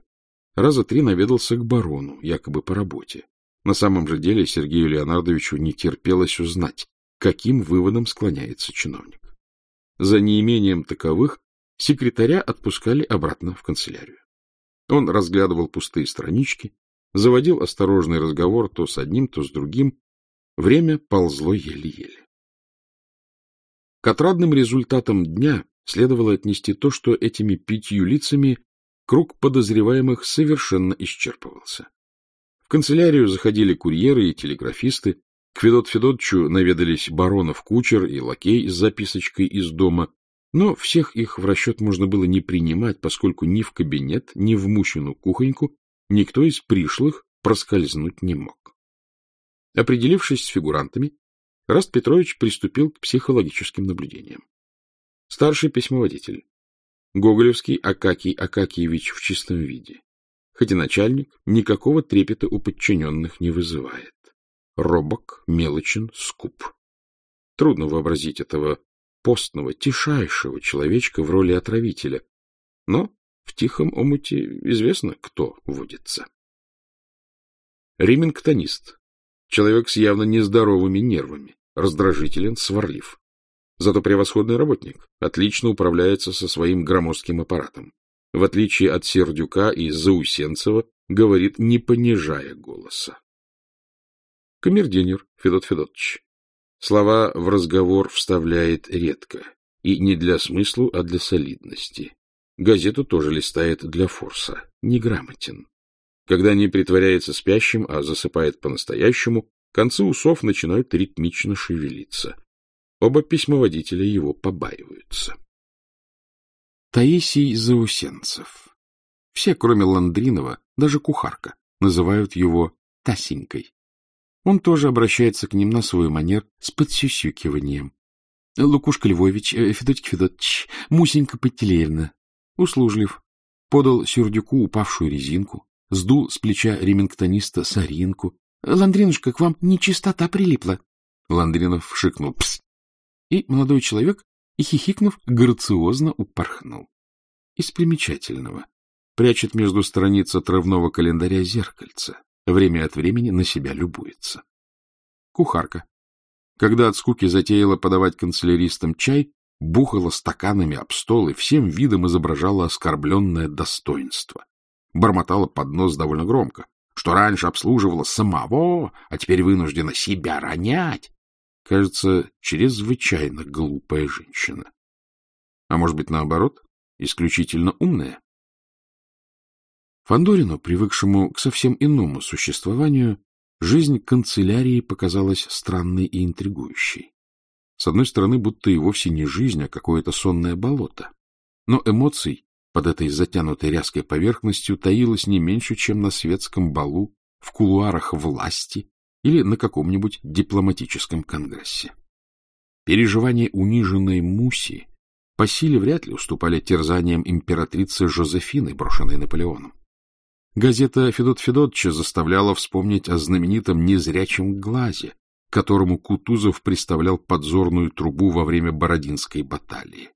Раза три наведался к барону, якобы по работе. На самом же деле Сергею Леонардовичу не терпелось узнать, каким выводом склоняется чиновник. За неимением таковых секретаря отпускали обратно в канцелярию. Он разглядывал пустые странички, заводил осторожный разговор то с одним, то с другим, Время ползло еле-еле. К отрадным результатам дня следовало отнести то, что этими пятью лицами круг подозреваемых совершенно исчерпывался. В канцелярию заходили курьеры и телеграфисты, к Федот Федотчу наведались баронов кучер и лакей с записочкой из дома, но всех их в расчет можно было не принимать, поскольку ни в кабинет, ни в Мусину кухоньку никто из пришлых проскользнуть не мог. Определившись с фигурантами, Раст Петрович приступил к психологическим наблюдениям. Старший письмоводитель. Гоголевский Акакий Акакиевич в чистом виде. Хоть и начальник, никакого трепета у подчиненных не вызывает. Робок, мелочен, скуп. Трудно вообразить этого постного, тишайшего человечка в роли отравителя. Но в тихом омуте известно, кто водится. Ремингтонист, Человек с явно нездоровыми нервами, раздражителен, сварлив. Зато превосходный работник, отлично управляется со своим громоздким аппаратом. В отличие от Сердюка и Заусенцева, говорит, не понижая голоса. Камердинер Федот Федотович. Слова в разговор вставляет редко. И не для смыслу, а для солидности. Газету тоже листает для форса. Неграмотен. Когда не притворяется спящим, а засыпает по-настоящему, концы усов начинают ритмично шевелиться. Оба письмоводителя его побаиваются. Таисий Заусенцев. Все, кроме Ландринова, даже кухарка, называют его Тасенькой. Он тоже обращается к ним на свой манер с подсюсюкиванием. Лукушка Львович, э, Федотик Федотович, Мусенька Пантелеевна. Услужлив. Подал Сюрдюку упавшую резинку сдул с плеча ремингтониста соринку. — Ландринушка, к вам нечистота прилипла. Ландринов шикнул «пс», и молодой человек, и хихикнув, грациозно упорхнул. Из примечательного. Прячет между страниц отрывного календаря зеркальце. Время от времени на себя любуется. Кухарка. Когда от скуки затеяла подавать канцеляристам чай, бухала стаканами об стол и всем видом изображала оскорбленное достоинство. Бормотала под нос довольно громко, что раньше обслуживала самого, а теперь вынуждена себя ронять. Кажется, чрезвычайно глупая женщина. А может быть, наоборот, исключительно умная? Фандорину, привыкшему к совсем иному существованию, жизнь канцелярии показалась странной и интригующей. С одной стороны, будто и вовсе не жизнь, а какое-то сонное болото. Но эмоций под этой затянутой ряской поверхностью таилось не меньше, чем на светском балу, в кулуарах власти или на каком-нибудь дипломатическом конгрессе. Переживания униженной Муси по силе вряд ли уступали терзаниям императрицы Жозефины, брошенной Наполеоном. Газета Федот Федотча заставляла вспомнить о знаменитом незрячем глазе, которому Кутузов представлял подзорную трубу во время Бородинской баталии.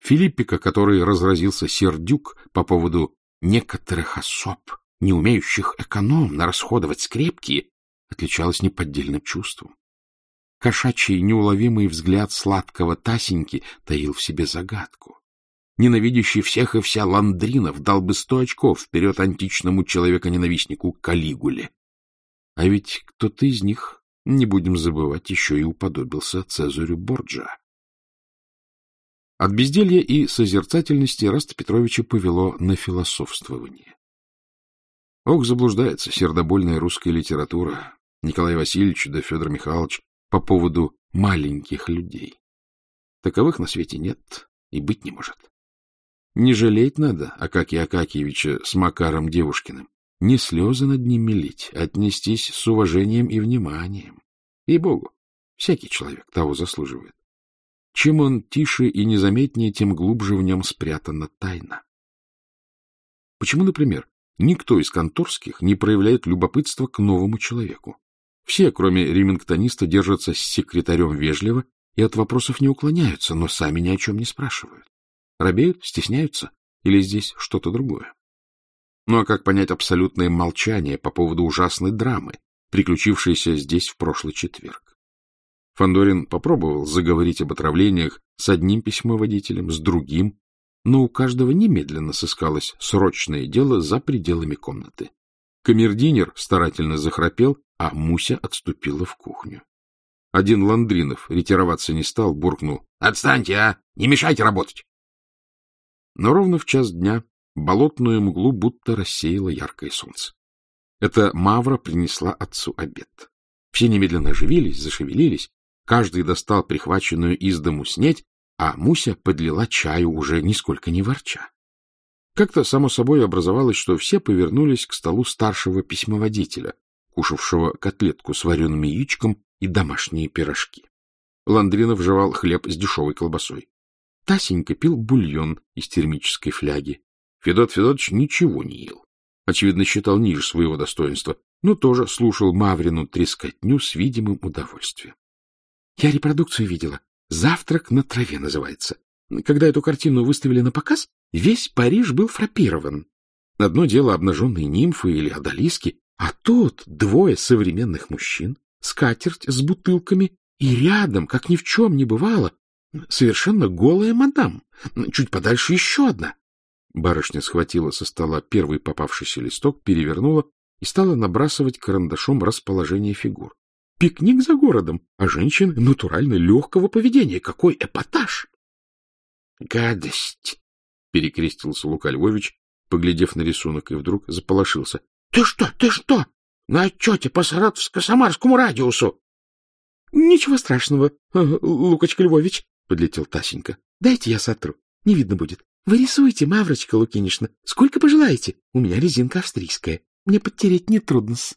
Филиппика, который разразился сердюк по поводу некоторых особ, не умеющих экономно расходовать скрепки, отличалась неподдельным чувством. Кошачий неуловимый взгляд сладкого Тасеньки таил в себе загадку. Ненавидящий всех и вся Ландринов дал бы сто очков вперед античному человеконенавистнику Калигуле. А ведь кто-то из них, не будем забывать, еще и уподобился Цезарю Борджа. От безделья и созерцательности Раста Петровича повело на философствование. Ох, заблуждается сердобольная русская литература, Николай Васильевич да Федор Михайлович, по поводу маленьких людей. Таковых на свете нет и быть не может. Не жалеть надо Акакия Акакиевича с Макаром Девушкиным, не слезы над ними лить, отнестись с уважением и вниманием. И богу, всякий человек того заслуживает. Чем он тише и незаметнее, тем глубже в нем спрятана тайна. Почему, например, никто из конторских не проявляет любопытства к новому человеку? Все, кроме ремингтониста, держатся с секретарем вежливо и от вопросов не уклоняются, но сами ни о чем не спрашивают. Робеют, стесняются или здесь что-то другое? Ну а как понять абсолютное молчание по поводу ужасной драмы, приключившейся здесь в прошлый четверг? Фандорин попробовал заговорить об отравлениях с одним письмоводителем, с другим, но у каждого немедленно сыскалось срочное дело за пределами комнаты. Камердинер старательно захрапел, а Муся отступила в кухню. Один Ландринов ретироваться не стал, буркнул. — Отстаньте, а! Не мешайте работать! Но ровно в час дня болотную мглу будто рассеяло яркое солнце. Это Мавра принесла отцу обед. Все немедленно оживились, зашевелились, Каждый достал прихваченную из дому снеть, а Муся подлила чаю уже нисколько не ворча. Как-то само собой образовалось, что все повернулись к столу старшего письмоводителя, кушавшего котлетку с вареным яичком и домашние пирожки. Ландринов жевал хлеб с дешевой колбасой. Тасенька пил бульон из термической фляги. Федот Федотович ничего не ел. Очевидно, считал ниже своего достоинства, но тоже слушал Маврину трескотню с видимым удовольствием. Я репродукцию видела. «Завтрак на траве» называется. Когда эту картину выставили на показ, весь Париж был фрапирован. Одно дело обнаженные нимфы или одолиски, а тут двое современных мужчин, скатерть с бутылками, и рядом, как ни в чем не бывало, совершенно голая мадам. Чуть подальше еще одна. Барышня схватила со стола первый попавшийся листок, перевернула и стала набрасывать карандашом расположение фигур. Пикник за городом, а женщины натурально легкого поведения. Какой эпатаж! — Гадость! — перекрестился Лука Львович, поглядев на рисунок, и вдруг заполошился. — Ты что, ты что? На отчете по Саратовско-Самарскому радиусу! — Ничего страшного, э, Лукочка Львович, — подлетел Тасенька. — Дайте я сотру, не видно будет. Вы рисуйте, Маврочка Лукинишна, сколько пожелаете. У меня резинка австрийская. Мне подтереть нетрудно-с.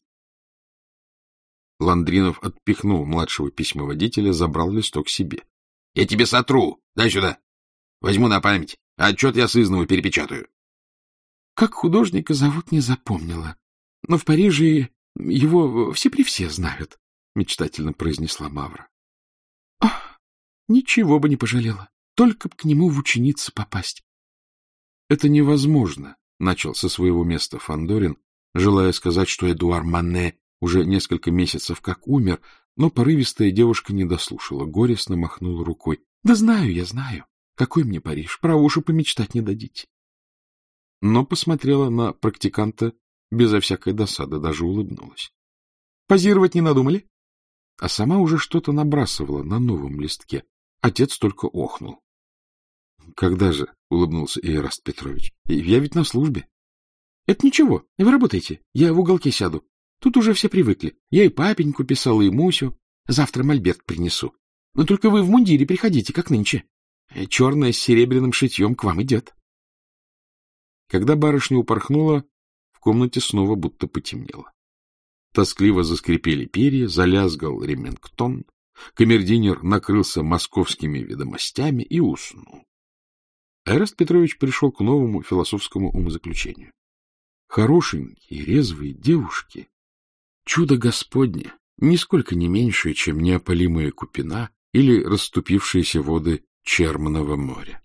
Ландринов отпихнул младшего письмоводителя, забрал листок себе. — Я тебе сотру! Дай сюда! Возьму на память, а отчет я сызново перепечатаю. — Как художника зовут, не запомнила. Но в Париже его все при все знают, — мечтательно произнесла Мавра. — ничего бы не пожалела, только б к нему в ученицы попасть. — Это невозможно, — начал со своего места Фандорин, желая сказать, что Эдуар Мане уже несколько месяцев как умер, но порывистая девушка не дослушала, горестно махнула рукой. — Да знаю, я знаю. Какой мне Париж? Про уши помечтать не дадите. Но посмотрела на практиканта безо всякой досады, даже улыбнулась. — Позировать не надумали? А сама уже что-то набрасывала на новом листке. Отец только охнул. — Когда же? — улыбнулся Эраст Петрович. — Я ведь на службе. — Это ничего, вы работаете. Я в уголке сяду. Тут уже все привыкли. Я и папеньку писала, и Мусю. Завтра мольберт принесу. Но только вы в мундире приходите, как нынче. Черное с серебряным шитьем к вам идет. Когда барышня упорхнула, в комнате снова будто потемнело. Тоскливо заскрипели перья, залязгал ремингтон, камердинер накрылся московскими ведомостями и уснул. Айраст Петрович пришел к новому философскому умозаключению. Хорошенькие, резвые девушки — чудо Господне, нисколько не меньшее, чем неопалимая купина или расступившиеся воды Черманова моря.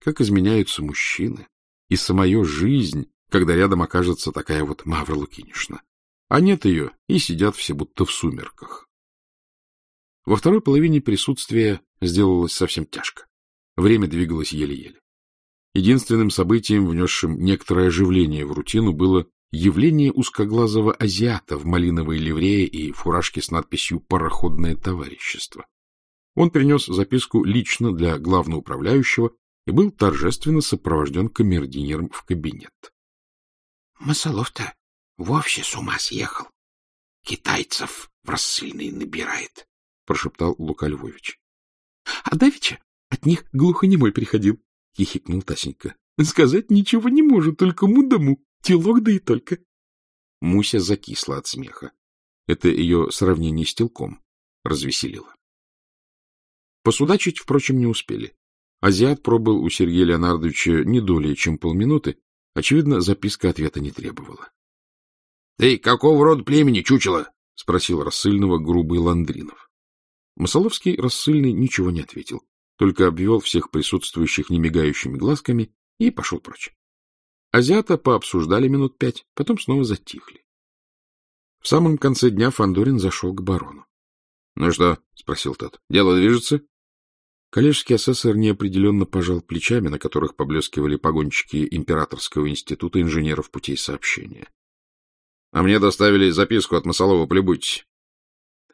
Как изменяются мужчины, и самая жизнь, когда рядом окажется такая вот Мавра Лукинишна. А нет ее, и сидят все будто в сумерках. Во второй половине присутствия сделалось совсем тяжко. Время двигалось еле-еле. Единственным событием, внесшим некоторое оживление в рутину, было явление узкоглазого азиата в малиновой ливрее и фуражке с надписью «Пароходное товарищество». Он принес записку лично для главноуправляющего и был торжественно сопровожден камердинером в кабинет. — Масолов-то вовсе с ума съехал. Китайцев в рассыльные набирает, — прошептал Лука Львович. — А давеча от них глухонемой приходил, — хихикнул Тасенька. — Сказать ничего не может, только му-да-му, телок да и только. Муся закисла от смеха. Это ее сравнение с телком развеселило. Посудачить, впрочем, не успели. Азиат пробыл у Сергея Леонардовича не долее, чем полминуты. Очевидно, записка ответа не требовала. — Ты какого рода племени, чучело? — спросил рассыльного грубый Ландринов. Масоловский рассыльный ничего не ответил только обвел всех присутствующих немигающими глазками и пошел прочь. Азиата пообсуждали минут пять, потом снова затихли. В самом конце дня Фандорин зашел к барону. — Ну что? — спросил тот. — Дело движется? Коллежский асессор неопределенно пожал плечами, на которых поблескивали погонщики Императорского института инженеров путей сообщения. — А мне доставили записку от Масолова, полюбуйтесь.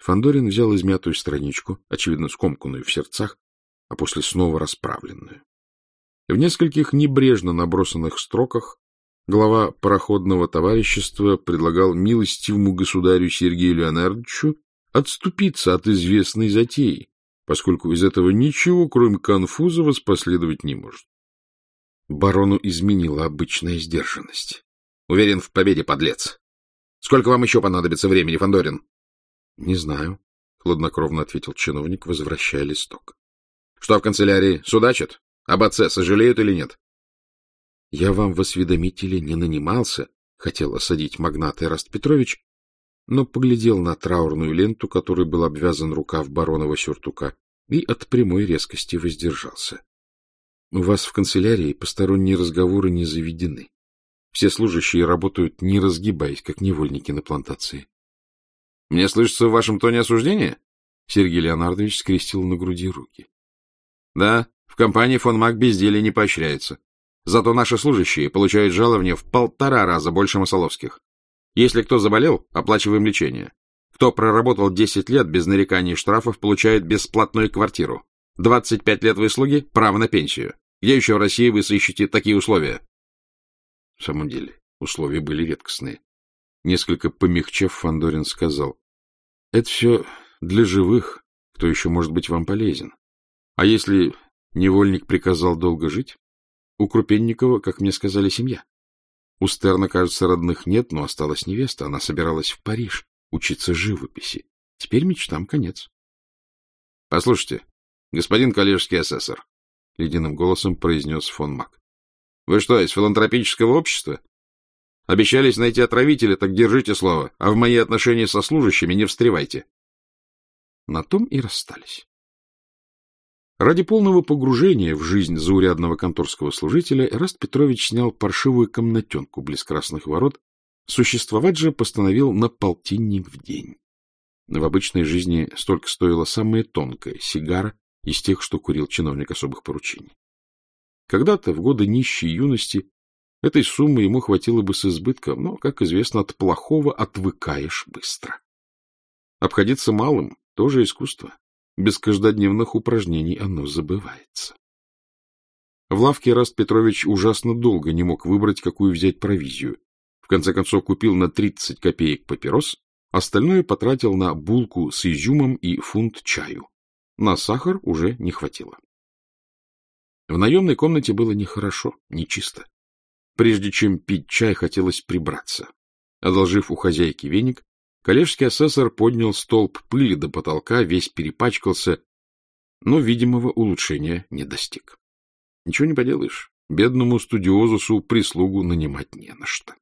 Фандорин взял измятую страничку, очевидно, скомканную в сердцах, а после снова расправленную. В нескольких небрежно набросанных строках глава пароходного товарищества предлагал милостивому государю Сергею Леонардовичу отступиться от известной затеи, поскольку из этого ничего, кроме конфуза, воспоследовать не может. Барону изменила обычная сдержанность. — Уверен в победе, подлец. Сколько вам еще понадобится времени, Фандорин? Не знаю, — хладнокровно ответил чиновник, возвращая листок. Что в канцелярии? Судачат? Об отце сожалеют или нет? Я вам в осведомителе не нанимался, хотел осадить магнат Эраст Петрович, но поглядел на траурную ленту, которой был обвязан рукав баронова сюртука, и от прямой резкости воздержался. У вас в канцелярии посторонние разговоры не заведены. Все служащие работают, не разгибаясь, как невольники на плантации. — Мне слышится в вашем тоне осуждение? Сергей Леонардович скрестил на груди руки. Да, в компании фон Мак безделие не поощряется. Зато наши служащие получают жалование в полтора раза больше масоловских. Если кто заболел, оплачиваем лечение. Кто проработал 10 лет без нареканий штрафов, получает бесплатную квартиру. 25 лет выслуги – право на пенсию. Где еще в России вы сыщете такие условия? В самом деле, условия были редкостные. Несколько помягчев, Фандорин сказал. Это все для живых, кто еще может быть вам полезен. А если невольник приказал долго жить? У Крупенникова, как мне сказали, семья. У Стерна, кажется, родных нет, но осталась невеста. Она собиралась в Париж учиться живописи. Теперь мечтам конец. — Послушайте, господин коллежский асессор, — ледяным голосом произнес фон Мак. — Вы что, из филантропического общества? Обещались найти отравителя, так держите слово, а в мои отношения со служащими не встревайте. На том и расстались. Ради полного погружения в жизнь заурядного конторского служителя Эраст Петрович снял паршивую комнатенку близ Красных ворот, существовать же постановил на полтинник в день. В обычной жизни столько стоила самая тонкая сигара из тех, что курил чиновник особых поручений. Когда-то, в годы нищей юности, этой суммы ему хватило бы с избытком, но, как известно, от плохого отвыкаешь быстро. Обходиться малым — тоже искусство. Без каждодневных упражнений оно забывается. В лавке Раст Петрович ужасно долго не мог выбрать, какую взять провизию. В конце концов купил на 30 копеек папирос, остальное потратил на булку с изюмом и фунт чаю. На сахар уже не хватило. В наемной комнате было нехорошо, нечисто. Прежде чем пить чай, хотелось прибраться. Одолжив у хозяйки веник, коллежский асессор поднял столб пыли до потолка, весь перепачкался, но видимого улучшения не достиг. Ничего не поделаешь, бедному студиозусу прислугу нанимать не на что.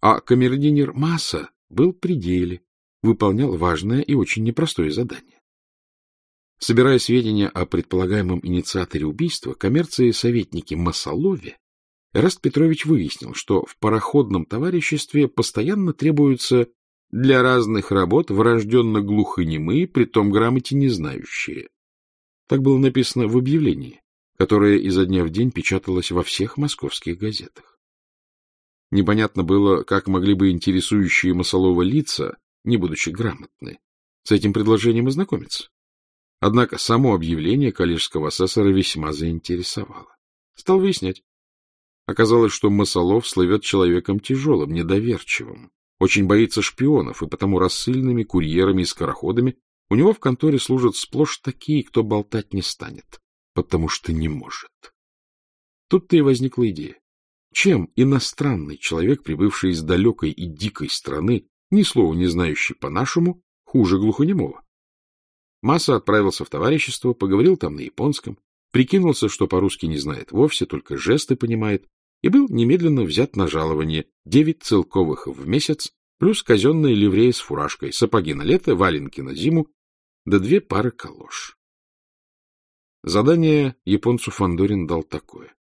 А камердинер Масса был при деле, выполнял важное и очень непростое задание. Собирая сведения о предполагаемом инициаторе убийства, коммерции советники Масолове, Эраст Петрович выяснил, что в пароходном товариществе постоянно требуются для разных работ врожденно глухонемые, притом грамоте не знающие. Так было написано в объявлении, которое изо дня в день печаталось во всех московских газетах. Непонятно было, как могли бы интересующие Масолова лица, не будучи грамотны, с этим предложением ознакомиться. Однако само объявление коллежского асессора весьма заинтересовало. Стал выяснять. Оказалось, что Масолов слывет человеком тяжелым, недоверчивым, очень боится шпионов, и потому рассыльными, курьерами и скороходами у него в конторе служат сплошь такие, кто болтать не станет, потому что не может. Тут-то и возникла идея. Чем иностранный человек, прибывший из далекой и дикой страны, ни слова не знающий по-нашему, хуже глухонемого? Масса отправился в товарищество, поговорил там на японском, прикинулся, что по-русски не знает вовсе, только жесты понимает, и был немедленно взят на жалование девять целковых в месяц, плюс казенные ливреи с фуражкой, сапоги на лето, валенки на зиму, да две пары калош. Задание японцу Фандорин дал такое.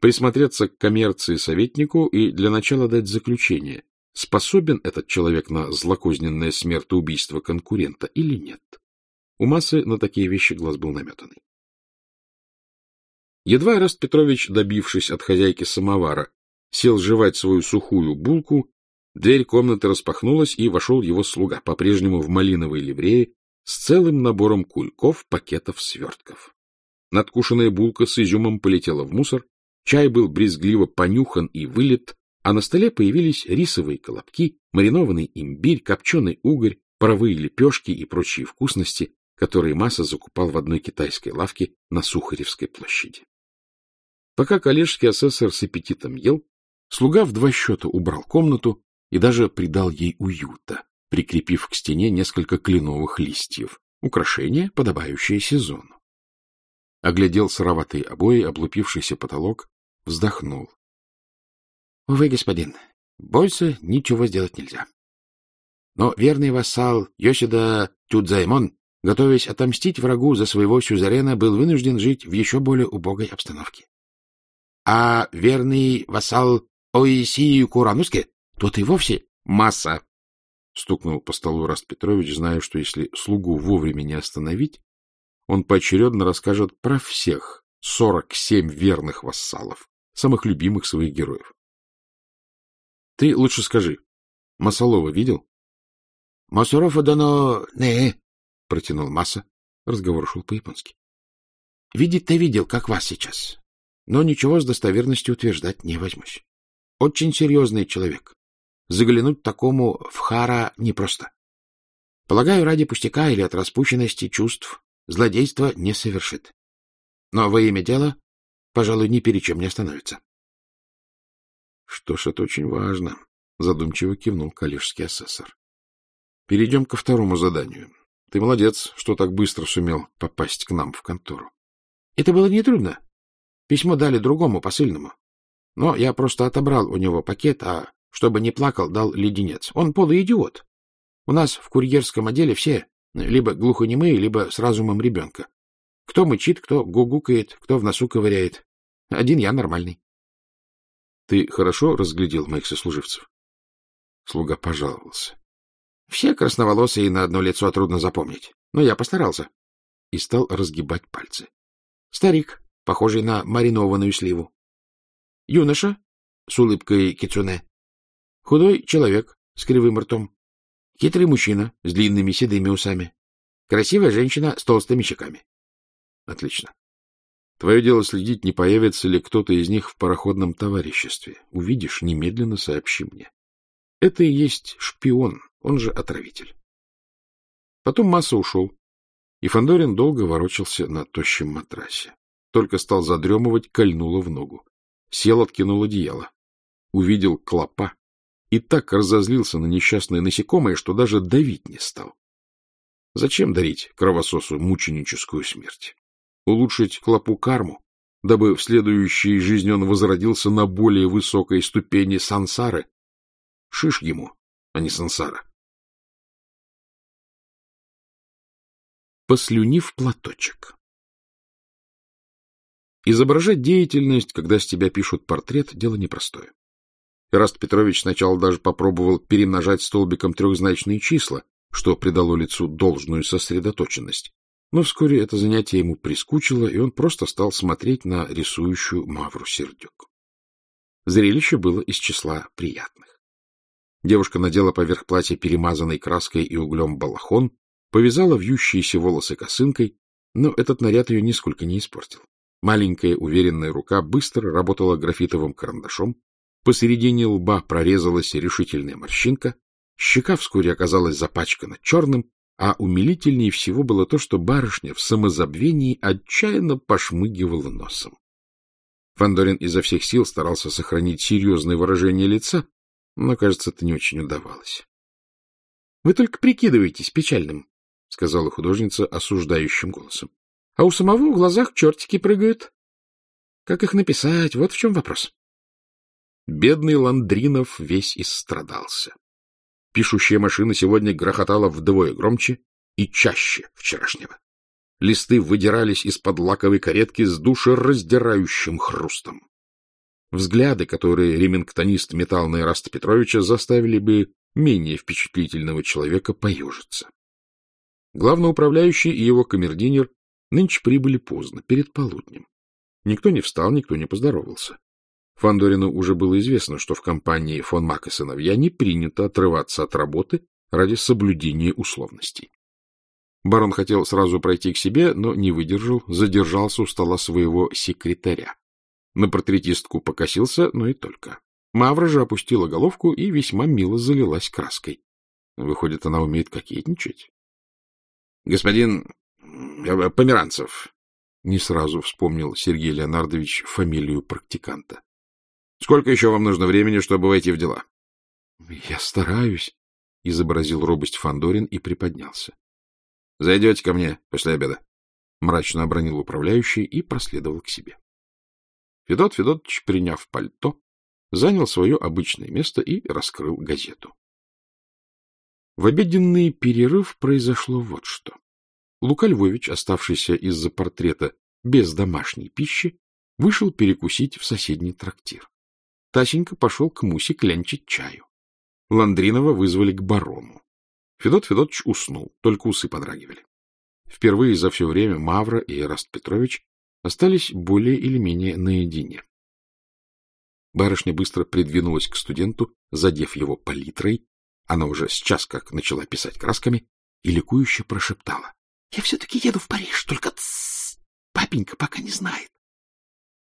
Присмотреться к коммерции советнику и для начала дать заключение, способен этот человек на злокозненное смертоубийство конкурента или нет. У массы на такие вещи глаз был наметанный. Едва Раст Петрович, добившись от хозяйки самовара, сел жевать свою сухую булку, дверь комнаты распахнулась, и вошел его слуга, по-прежнему в малиновой ливрее, с целым набором кульков, пакетов, свертков. Надкушенная булка с изюмом полетела в мусор, чай был брезгливо понюхан и вылет, а на столе появились рисовые колобки, маринованный имбирь, копченый угорь, паровые лепешки и прочие вкусности, которые Масса закупал в одной китайской лавке на Сухаревской площади. Пока коллежский асессор с аппетитом ел, слуга в два счета убрал комнату и даже придал ей уюта, прикрепив к стене несколько кленовых листьев, украшение, подобающее сезону. Оглядел сыроватые обои, облупившийся потолок, вздохнул. — Увы, господин, больше ничего сделать нельзя. Но верный вассал Йосида Тюдзаймон готовясь отомстить врагу за своего сюзерена, был вынужден жить в еще более убогой обстановке. А верный вассал Оисию Курануске, тот и вовсе масса. Стукнул по столу Раст Петрович, зная, что если слугу вовремя не остановить, он поочередно расскажет про всех сорок семь верных вассалов, самых любимых своих героев. Ты лучше скажи, Масолова видел? — Масурова дано... не, — протянул Масса. Разговор шел по-японски. — Видеть-то видел, как вас сейчас. Но ничего с достоверностью утверждать не возьмусь. Очень серьезный человек. Заглянуть такому в Хара непросто. Полагаю, ради пустяка или от распущенности чувств злодейство не совершит. Но во имя дела, пожалуй, ни перед чем не остановится. — Что ж, это очень важно, — задумчиво кивнул коллежский асессор. — Перейдем ко второму заданию. Ты молодец, что так быстро сумел попасть к нам в контору. Это было нетрудно. Письмо дали другому посыльному. Но я просто отобрал у него пакет, а чтобы не плакал, дал леденец. Он полуидиот. У нас в курьерском отделе все либо глухонемые, либо с разумом ребенка. Кто мычит, кто гугукает, кто в носу ковыряет. Один я нормальный. Ты хорошо разглядел моих сослуживцев? Слуга пожаловался. Все красноволосые на одно лицо трудно запомнить. Но я постарался. и стал разгибать пальцы. Старик, похожий на маринованную сливу. Юноша с улыбкой кицуне. Худой человек с кривым ртом. Хитрый мужчина с длинными седыми усами. Красивая женщина с толстыми щеками. Отлично. Твое дело следить, не появится ли кто-то из них в пароходном товариществе. Увидишь, немедленно сообщи мне. Это и есть шпион, он же отравитель. Потом Масса ушел, и Фандорин долго ворочался на тощем матрасе. Только стал задремывать, кольнуло в ногу. Сел, откинул одеяло. Увидел клопа и так разозлился на несчастное насекомое, что даже давить не стал. Зачем дарить кровососу мученическую смерть? улучшить клопу карму, дабы в следующей жизни он возродился на более высокой ступени сансары. Шиш ему, а не сансара. Послюнив платочек. Изображать деятельность, когда с тебя пишут портрет, дело непростое. Раст Петрович сначала даже попробовал перемножать столбиком трехзначные числа, что придало лицу должную сосредоточенность. Но вскоре это занятие ему прискучило, и он просто стал смотреть на рисующую Мавру Сердюк. Зрелище было из числа приятных. Девушка надела поверх платья перемазанной краской и углем балахон, повязала вьющиеся волосы косынкой, но этот наряд ее нисколько не испортил. Маленькая уверенная рука быстро работала графитовым карандашом, посередине лба прорезалась решительная морщинка, щека вскоре оказалась запачкана черным, а умилительнее всего было то, что барышня в самозабвении отчаянно пошмыгивала носом. Фандорин изо всех сил старался сохранить серьезное выражение лица, но, кажется, это не очень удавалось. — Вы только прикидываетесь печальным, — сказала художница осуждающим голосом. — А у самого в глазах чертики прыгают. Как их написать? Вот в чем вопрос. Бедный Ландринов весь истрадался. Пишущая машина сегодня грохотала вдвое громче и чаще вчерашнего. Листы выдирались из-под лаковой каретки с душераздирающим хрустом. Взгляды, которые ремингтонист метал на Ираста Петровича, заставили бы менее впечатлительного человека поежиться. Главноуправляющий и его камердинер нынче прибыли поздно, перед полуднем. Никто не встал, никто не поздоровался. Фандорину уже было известно, что в компании фон Мак и сыновья не принято отрываться от работы ради соблюдения условностей. Барон хотел сразу пройти к себе, но не выдержал, задержался у стола своего секретаря. На портретистку покосился, но и только. Мавра же опустила головку и весьма мило залилась краской. Выходит, она умеет кокетничать. — Господин Померанцев, — не сразу вспомнил Сергей Леонардович фамилию практиканта. Сколько еще вам нужно времени, чтобы войти в дела? — Я стараюсь, — изобразил робость Фандорин и приподнялся. — Зайдете ко мне после обеда, — мрачно обронил управляющий и проследовал к себе. Федот Федотович, приняв пальто, занял свое обычное место и раскрыл газету. В обеденный перерыв произошло вот что. Лука Львович, оставшийся из-за портрета без домашней пищи, вышел перекусить в соседний трактир. Тасенька пошел к Мусе клянчить чаю. Ландринова вызвали к барону. Федот Федотович уснул, только усы подрагивали. Впервые за все время Мавра и Эраст Петрович остались более или менее наедине. Барышня быстро придвинулась к студенту, задев его палитрой. Она уже с час как начала писать красками и ликующе прошептала. — Я все-таки еду в Париж, только тссс, папенька пока не знает.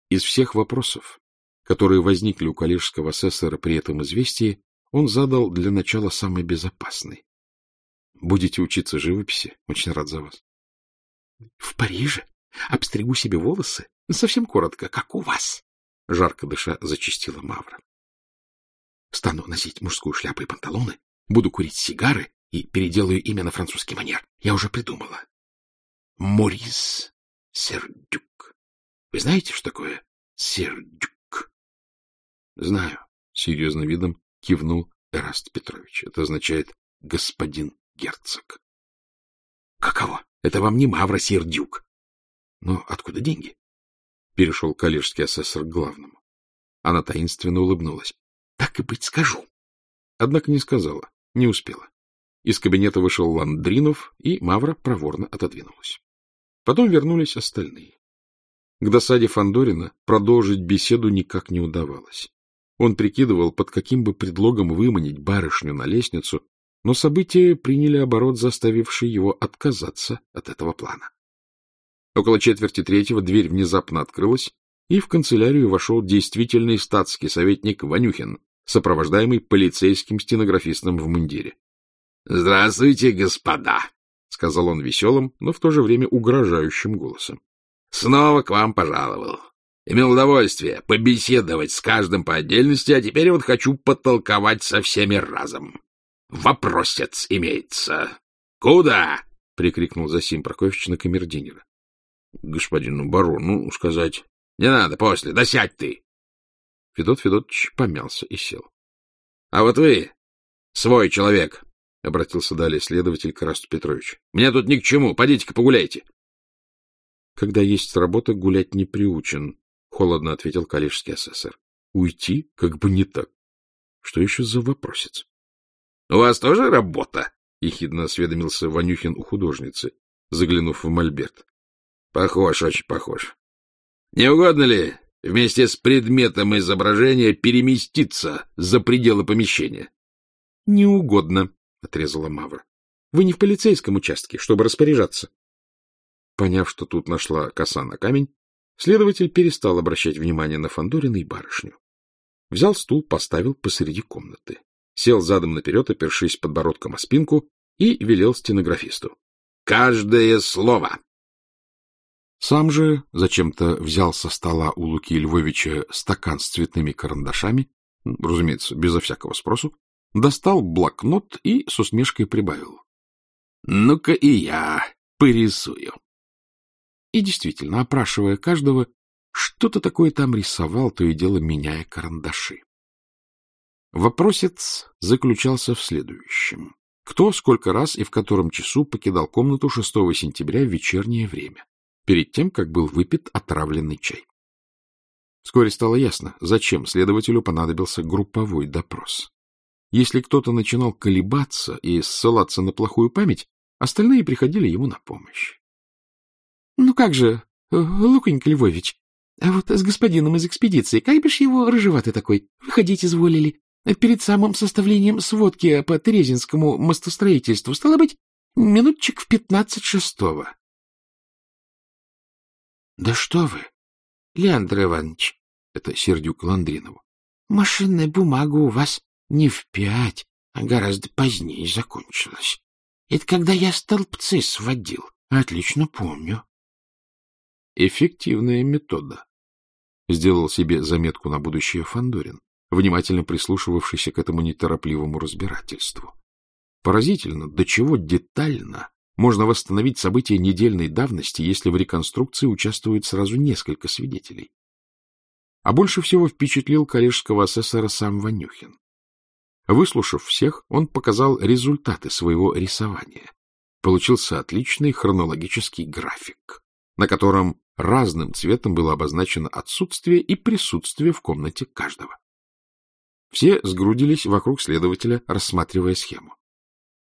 Из всех вопросов, которые возникли у коллежского асессора при этом известии, он задал для начала самый безопасный. — Будете учиться живописи? Очень рад за вас. — В Париже? Обстригу себе волосы? Совсем коротко, как у вас. Жарко дыша зачистила Мавра. Стану носить мужскую шляпу и панталоны, буду курить сигары и переделаю имя на французский манер. Я уже придумала. Морис Сердюк. Вы знаете, что такое Сердюк? — Знаю, — серьезным видом кивнул Эраст Петрович. Это означает «господин герцог». — Каково? Это вам не Мавра Сердюк. — Но откуда деньги? — перешел коллежский асессор к главному. Она таинственно улыбнулась. — Так и быть скажу. Однако не сказала, не успела. Из кабинета вышел Ландринов, и Мавра проворно отодвинулась. Потом вернулись остальные. К досаде Фандорина продолжить беседу никак не удавалось. Он прикидывал, под каким бы предлогом выманить барышню на лестницу, но события приняли оборот, заставивший его отказаться от этого плана. Около четверти третьего дверь внезапно открылась, и в канцелярию вошел действительный статский советник Ванюхин, сопровождаемый полицейским стенографистом в мундире. — Здравствуйте, господа! — сказал он веселым, но в то же время угрожающим голосом. — Снова к вам пожаловал. Имел удовольствие побеседовать с каждым по отдельности, а теперь вот хочу потолковать со всеми разом. Вопросец имеется. — Куда? — прикрикнул Засим Прокофьевич на камердинера. — Господину барону сказать. — Не надо, после. Да ты. Федот Федотович помялся и сел. — А вот вы, свой человек, — обратился далее следователь к Петрович, — мне тут ни к чему. Пойдите-ка погуляйте. — Когда есть работа, гулять не приучен, — холодно ответил коллежский асессор. — Уйти как бы не так. Что еще за вопросец? — У вас тоже работа? — ехидно осведомился Ванюхин у художницы, заглянув в мольберт. — Похож, очень похож. Не угодно ли вместе с предметом изображения переместиться за пределы помещения? — Не угодно, — отрезала Мавра. — Вы не в полицейском участке, чтобы распоряжаться. Поняв, что тут нашла коса на камень, следователь перестал обращать внимание на Фандорина и барышню. Взял стул, поставил посреди комнаты, сел задом наперед, опершись подбородком о спинку, и велел стенографисту. — Каждое слово! Сам же зачем-то взял со стола у Луки Львовича стакан с цветными карандашами, разумеется, безо всякого спросу, достал блокнот и с усмешкой прибавил. — Ну-ка и я порисую. И действительно, опрашивая каждого, что-то такое там рисовал, то и дело меняя карандаши. Вопросец заключался в следующем. Кто, сколько раз и в котором часу покидал комнату 6 сентября в вечернее время, перед тем, как был выпит отравленный чай? Вскоре стало ясно, зачем следователю понадобился групповой допрос. Если кто-то начинал колебаться и ссылаться на плохую память, остальные приходили ему на помощь. — Ну как же, Луконька Львович, а вот с господином из экспедиции, как бишь его рыжеватый такой, выходить изволили? Перед самым составлением сводки по Терезинскому мостостроительству, стало быть, минутчик в пятнадцать шестого. — Да что вы, Леандр Иванович, — это Сердюк Ландринову, — машинная бумага у вас не в пять, а гораздо позднее закончилась. Это когда я столбцы сводил. Отлично помню. Эффективная метода. Сделал себе заметку на будущее Фандорин, внимательно прислушивавшийся к этому неторопливому разбирательству. Поразительно, до чего детально можно восстановить события недельной давности, если в реконструкции участвует сразу несколько свидетелей. А больше всего впечатлил коллежского асессора сам Ванюхин. Выслушав всех, он показал результаты своего рисования. Получился отличный хронологический график, на котором разным цветом было обозначено отсутствие и присутствие в комнате каждого. Все сгрудились вокруг следователя, рассматривая схему.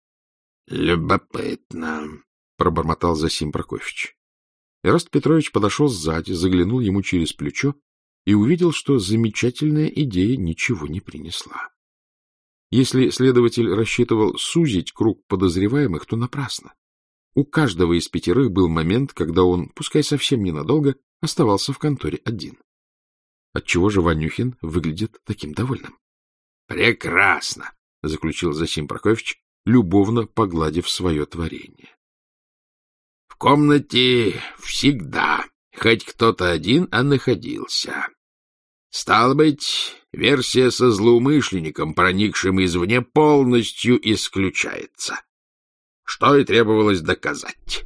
— Любопытно, — пробормотал Засим Прокофьевич. Ираст Петрович подошел сзади, заглянул ему через плечо и увидел, что замечательная идея ничего не принесла. Если следователь рассчитывал сузить круг подозреваемых, то напрасно. У каждого из пятерых был момент, когда он, пускай совсем ненадолго, оставался в конторе один. Отчего же Ванюхин выглядит таким довольным? — Прекрасно! — заключил Засим Прокофьевич, любовно погладив свое творение. — В комнате всегда хоть кто-то один, а находился. Стало быть, версия со злоумышленником, проникшим извне, полностью исключается. Что и требовалось доказать.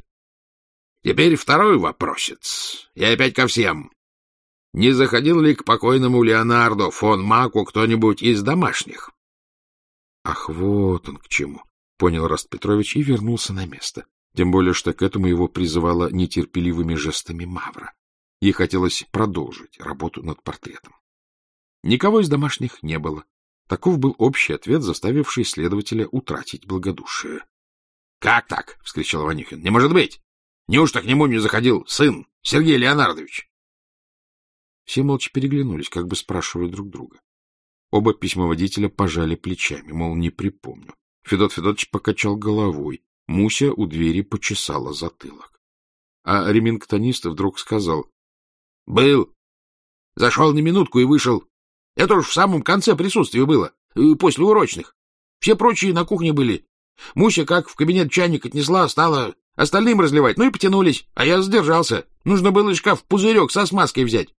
Теперь второй вопросец. И опять ко всем. Не заходил ли к покойному Леонардо фон Маку кто-нибудь из домашних? Ах, вот он к чему, — понял Раст Петрович и вернулся на место. Тем более, что к этому его призывала нетерпеливыми жестами Мавра. Ей хотелось продолжить работу над портретом. Никого из домашних не было. Таков был общий ответ, заставивший следователя утратить благодушие. — Как так? — вскричал Ванюхин. — Не может быть! Неужто к нему не заходил сын, Сергей Леонардович? Все молча переглянулись, как бы спрашивая друг друга. Оба письмоводителя пожали плечами, мол, не припомню. Федот Федотович покачал головой. Муся у двери почесала затылок. А ремингтонист вдруг сказал. — Был. Зашел на минутку и вышел. Это уж в самом конце присутствия было, э, после урочных. Все прочие на кухне были. Муся, как в кабинет чайник отнесла, стала остальным разливать, ну и потянулись, а я задержался. Нужно было из шкаф пузырек со смазкой взять.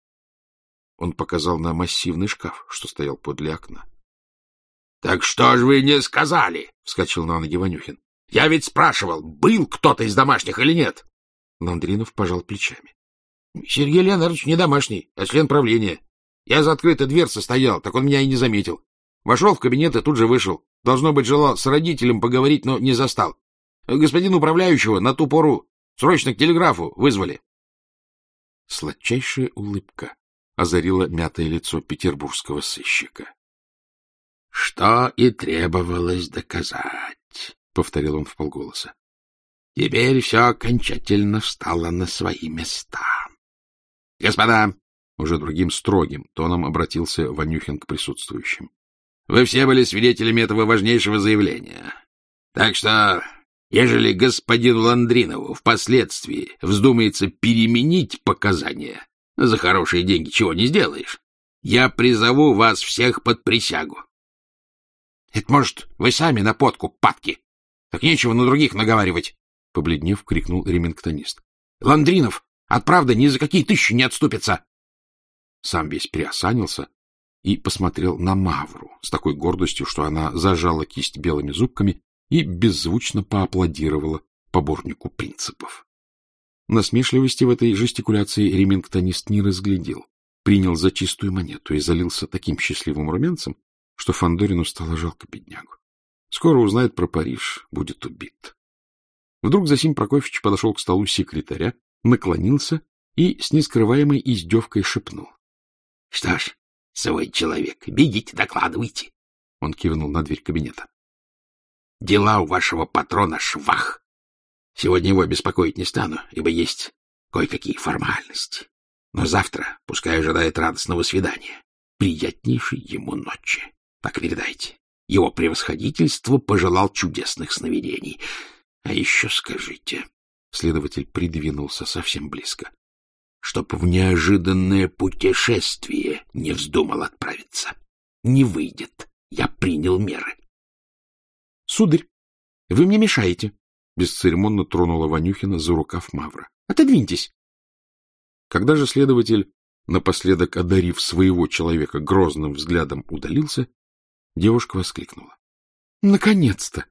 Он показал на массивный шкаф, что стоял подле окна. — Так что же вы не сказали? — вскочил на ноги Ванюхин. — Я ведь спрашивал, был кто-то из домашних или нет? Ландринов пожал плечами. — Сергей Леонардович не домашний, а член правления. Я за открытой дверцей стоял, так он меня и не заметил. Вошел в кабинет и тут же вышел. Должно быть, желал с родителем поговорить, но не застал. Господин управляющего на ту пору срочно к телеграфу вызвали. Сладчайшая улыбка озарила мятое лицо петербургского сыщика. — Что и требовалось доказать, — повторил он вполголоса. — Теперь все окончательно встало на свои места. — Господа, — уже другим строгим тоном обратился Ванюхин к присутствующим, — вы все были свидетелями этого важнейшего заявления. Так что, ежели господину Ландринову впоследствии вздумается переменить показания, за хорошие деньги чего не сделаешь. Я призову вас всех под присягу. — Это, может, вы сами на подкуп падки? Так нечего на других наговаривать, — побледнев, крикнул ремингтонист. — Ландринов от правды ни за какие тысячи не отступится. Сам весь приосанился и посмотрел на Мавру с такой гордостью, что она зажала кисть белыми зубками и беззвучно поаплодировала поборнику принципов. Насмешливости в этой жестикуляции ремингтонист не разглядел, принял за чистую монету и залился таким счастливым румянцем, что Фандорину стало жалко беднягу. Скоро узнает про Париж, будет убит. Вдруг Засим Прокофьевич подошел к столу секретаря, наклонился и с нескрываемой издевкой шепнул. — Что ж, свой человек, бегите, докладывайте. Он кивнул на дверь кабинета. — Дела у вашего патрона швах. Сегодня его беспокоить не стану, ибо есть кое-какие формальности. Но завтра пускай ожидает радостного свидания, приятнейшей ему ночи. Так передайте. Его превосходительство пожелал чудесных сновидений. А еще скажите... Следователь придвинулся совсем близко. Чтоб в неожиданное путешествие не вздумал отправиться. Не выйдет. Я принял меры. — Сударь, вы мне мешаете, бесцеремонно тронула Ванюхина за рукав Мавра. — Отодвиньтесь! Когда же следователь, напоследок одарив своего человека грозным взглядом, удалился, девушка воскликнула. — Наконец-то!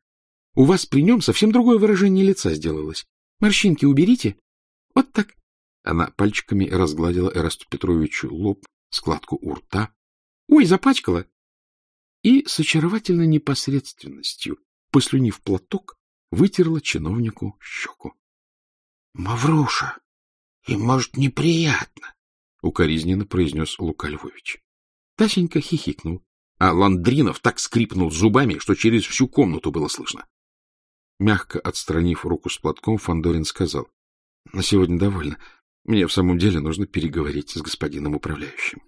У вас при нем совсем другое выражение лица сделалось. Морщинки уберите. Вот так. Она пальчиками разгладила Эрасту Петровичу лоб, складку у рта. Ой, запачкала! И с очаровательной непосредственностью, послюнив платок, вытерла чиновнику щеку. — Мавруша, им, может, неприятно, — укоризненно произнес Лука Львович. Тасенька хихикнул, а Ландринов так скрипнул зубами, что через всю комнату было слышно. Мягко отстранив руку с платком, Фандорин сказал, — На сегодня довольно. Мне в самом деле нужно переговорить с господином управляющим.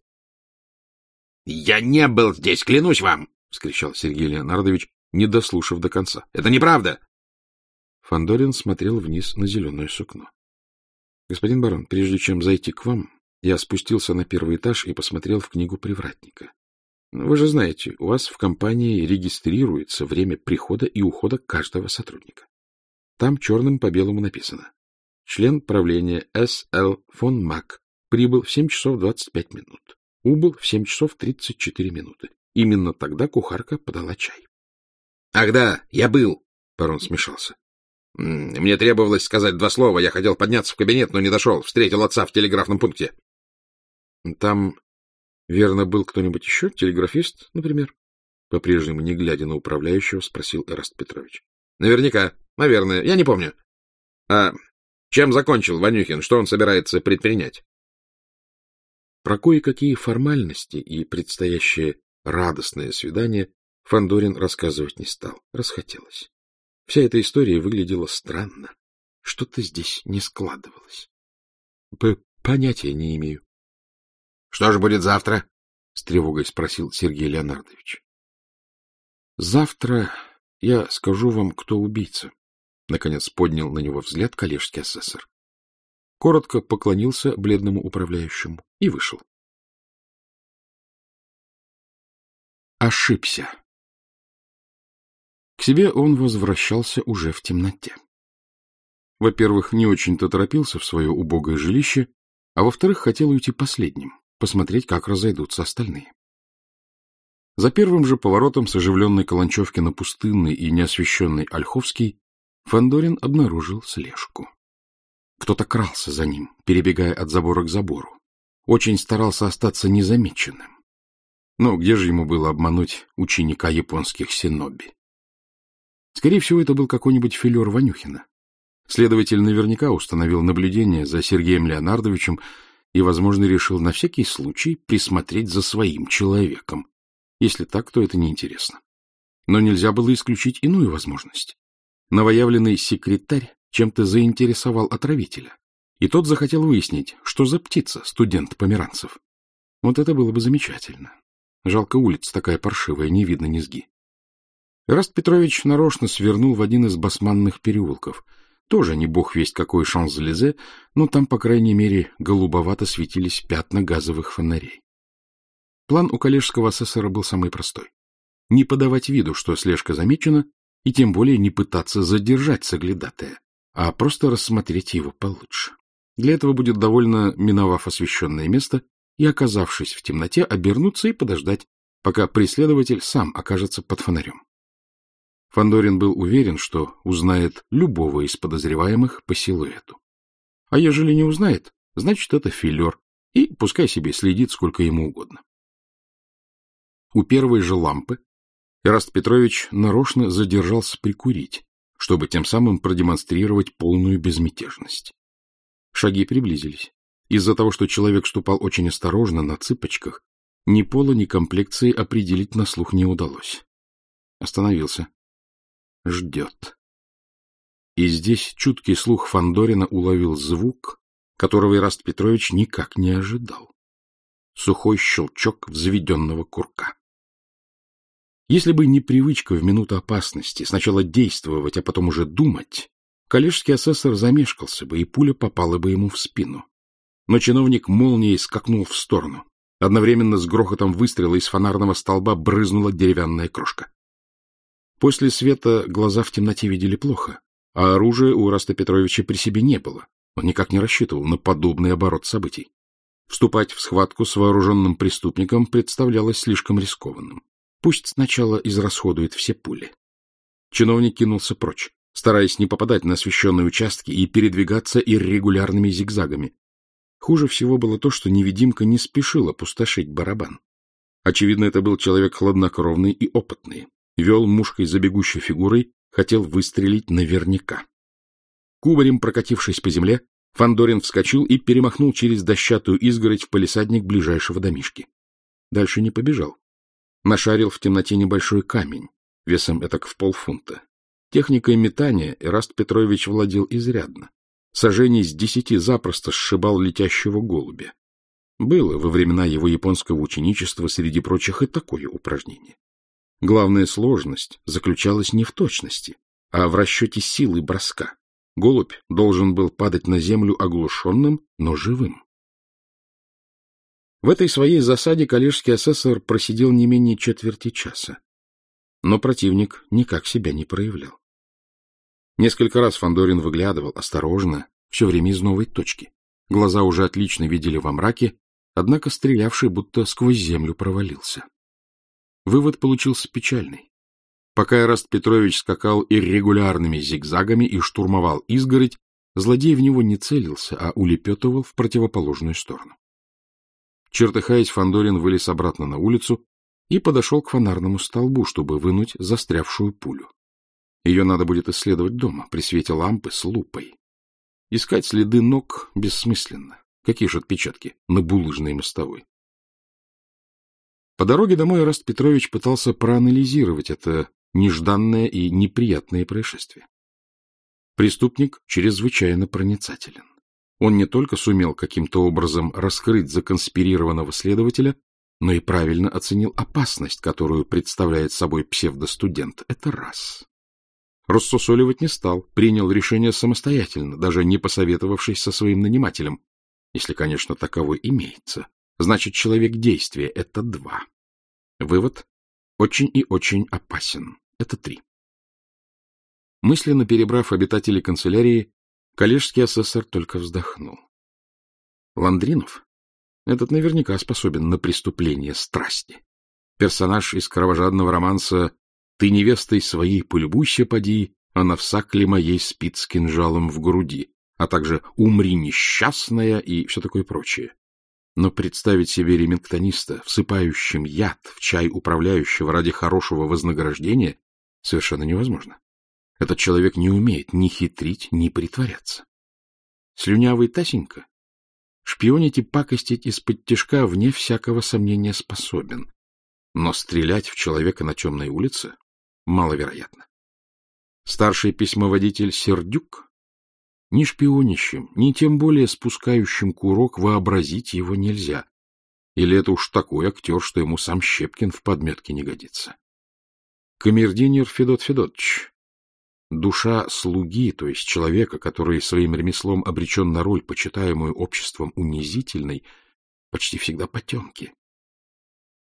— Я не был здесь, клянусь вам! — вскричал Сергей Леонардович, не дослушав до конца. — Это неправда! Фандорин смотрел вниз на зеленое сукно. — Господин барон, прежде чем зайти к вам, я спустился на первый этаж и посмотрел в книгу привратника. Вы же знаете, у вас в компании регистрируется время прихода и ухода каждого сотрудника. Там черным по белому написано. Член правления С.Л. фон Мак прибыл в 7 часов 25 минут. Убыл в 7 часов 34 минуты. Именно тогда кухарка подала чай. — Ах да, я был! — барон смешался. Мне требовалось сказать два слова. Я хотел подняться в кабинет, но не дошел. Встретил отца в телеграфном пункте. Там, верно, был кто-нибудь еще? Телеграфист, например? По-прежнему, не глядя на управляющего, спросил Эраст Петрович. Наверняка. Наверное. Я не помню. А чем закончил Ванюхин? Что он собирается предпринять? Про кое-какие формальности и предстоящее радостное свидание Фандорин рассказывать не стал. Расхотелось. Вся эта история выглядела странно. Что-то здесь не складывалось. — Понятия не имею. — Что же будет завтра? — с тревогой спросил Сергей Леонардович. — Завтра я скажу вам, кто убийца. Наконец поднял на него взгляд коллежский асессор. Коротко поклонился бледному управляющему и вышел. Ошибся. К себе он возвращался уже в темноте. Во-первых, не очень-то торопился в свое убогое жилище, а во-вторых, хотел уйти последним, посмотреть, как разойдутся остальные. За первым же поворотом с оживленной Каланчевки на пустынный и неосвещенный Ольховский Фандорин обнаружил слежку. Кто-то крался за ним, перебегая от забора к забору. Очень старался остаться незамеченным. Но где же ему было обмануть ученика японских синоби? Скорее всего, это был какой-нибудь филер Ванюхина. Следователь наверняка установил наблюдение за Сергеем Леонардовичем и, возможно, решил на всякий случай присмотреть за своим человеком. Если так, то это неинтересно. Но нельзя было исключить иную возможность. Новоявленный секретарь чем-то заинтересовал отравителя, и тот захотел выяснить, что за птица студент Померанцев. Вот это было бы замечательно. Жалко улица такая паршивая, не видно низги. Раст Петрович нарочно свернул в один из басманных переулков. Тоже не бог весть какой Шанс-Лизе, но там, по крайней мере, голубовато светились пятна газовых фонарей. План у коллежского асессора был самый простой. Не подавать виду, что слежка замечена, и тем более не пытаться задержать соглядатая, а просто рассмотреть его получше. Для этого будет довольно, миновав освещенное место и, оказавшись в темноте, обернуться и подождать, пока преследователь сам окажется под фонарем. Фандорин был уверен, что узнает любого из подозреваемых по силуэту. А ежели не узнает, значит, это филер, и пускай себе следит сколько ему угодно. У первой же лампы Ираст Петрович нарочно задержался прикурить, чтобы тем самым продемонстрировать полную безмятежность. Шаги приблизились. Из-за того, что человек ступал очень осторожно, на цыпочках, ни пола, ни комплекции определить на слух не удалось. Остановился. Ждет. И здесь чуткий слух Фандорина уловил звук, которого Ираст Петрович никак не ожидал. Сухой щелчок взведенного курка. Если бы не привычка в минуту опасности сначала действовать, а потом уже думать, коллежский асессор замешкался бы, и пуля попала бы ему в спину. Но чиновник молнией скакнул в сторону. Одновременно с грохотом выстрела из фонарного столба брызнула деревянная крошка. После света глаза в темноте видели плохо, а оружия у Раста Петровича при себе не было. Он никак не рассчитывал на подобный оборот событий. Вступать в схватку с вооруженным преступником представлялось слишком рискованным. Пусть сначала израсходует все пули. Чиновник кинулся прочь, стараясь не попадать на освещенные участки и передвигаться иррегулярными зигзагами. Хуже всего было то, что невидимка не спешил опустошить барабан. Очевидно, это был человек хладнокровный и опытный. Вел мушкой за бегущей фигурой, хотел выстрелить наверняка. Кубарем прокатившись по земле, Фандорин вскочил и перемахнул через дощатую изгородь в палисадник ближайшего домишки. Дальше не побежал, Нашарил в темноте небольшой камень, весом этак в полфунта. Техникой метания Эраст Петрович владел изрядно. Сожжений с десяти запросто сшибал летящего голубя. Было во времена его японского ученичества среди прочих и такое упражнение. Главная сложность заключалась не в точности, а в расчете силы броска. Голубь должен был падать на землю оглушенным, но живым. В этой своей засаде коллежский асессор просидел не менее четверти часа. Но противник никак себя не проявлял. Несколько раз Фандорин выглядывал осторожно, все время из новой точки. Глаза уже отлично видели во мраке, однако стрелявший будто сквозь землю провалился. Вывод получился печальный. Пока Эраст Петрович скакал иррегулярными зигзагами и штурмовал изгородь, злодей в него не целился, а улепетывал в противоположную сторону. Чертыхаясь, Фандорин вылез обратно на улицу и подошел к фонарному столбу, чтобы вынуть застрявшую пулю. Ее надо будет исследовать дома, при свете лампы с лупой. Искать следы ног бессмысленно. Какие же отпечатки на булыжной мостовой? По дороге домой Раст Петрович пытался проанализировать это нежданное и неприятное происшествие. Преступник чрезвычайно проницателен. Он не только сумел каким-то образом раскрыть законспирированного следователя, но и правильно оценил опасность, которую представляет собой псевдостудент. Это раз. Рассусоливать не стал, принял решение самостоятельно, даже не посоветовавшись со своим нанимателем, если, конечно, таковой имеется. Значит, человек действия — это два. Вывод — очень и очень опасен. Это три. Мысленно перебрав обитателей канцелярии, коллежский асессор только вздохнул. Ландринов? Этот наверняка способен на преступление страсти. Персонаж из кровожадного романса «Ты невестой своей полюбуйся, поди, а на всакле моей спит с кинжалом в груди», а также «Умри несчастная» и все такое прочее. Но представить себе ремингтониста, всыпающим яд в чай управляющего ради хорошего вознаграждения, совершенно невозможно. Этот человек не умеет ни хитрить, ни притворяться. Слюнявый Тасенька шпионить и пакостить из-под тяжка вне всякого сомнения способен, но стрелять в человека на темной улице маловероятно. Старший письмоводитель Сердюк ни шпионищем, ни тем более спускающим курок вообразить его нельзя. Или это уж такой актер, что ему сам Щепкин в подметке не годится. Камердинер Федот Федотович. Душа слуги, то есть человека, который своим ремеслом обречен на роль, почитаемую обществом унизительной, почти всегда потемки.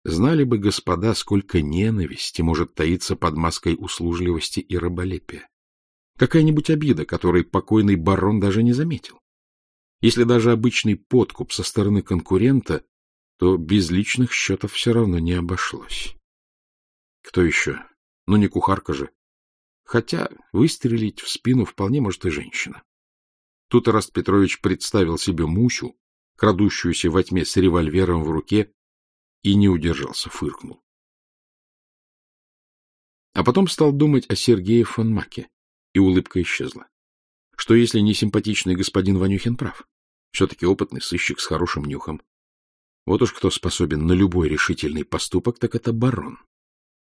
Знали бы господа, сколько ненависти может таиться под маской услужливости и раболепия. Какая-нибудь обида, которой покойный барон даже не заметил. Если даже обычный подкуп со стороны конкурента, то без личных счетов все равно не обошлось. Кто еще? Ну, не кухарка же. Хотя выстрелить в спину вполне может и женщина. Тут Раст Петрович представил себе Мусю, крадущуюся во тьме с револьвером в руке, и не удержался, фыркнул. А потом стал думать о Сергее фон Маке и улыбка исчезла. Что если не симпатичный господин Ванюхин прав? Все-таки опытный сыщик с хорошим нюхом. Вот уж кто способен на любой решительный поступок, так это барон.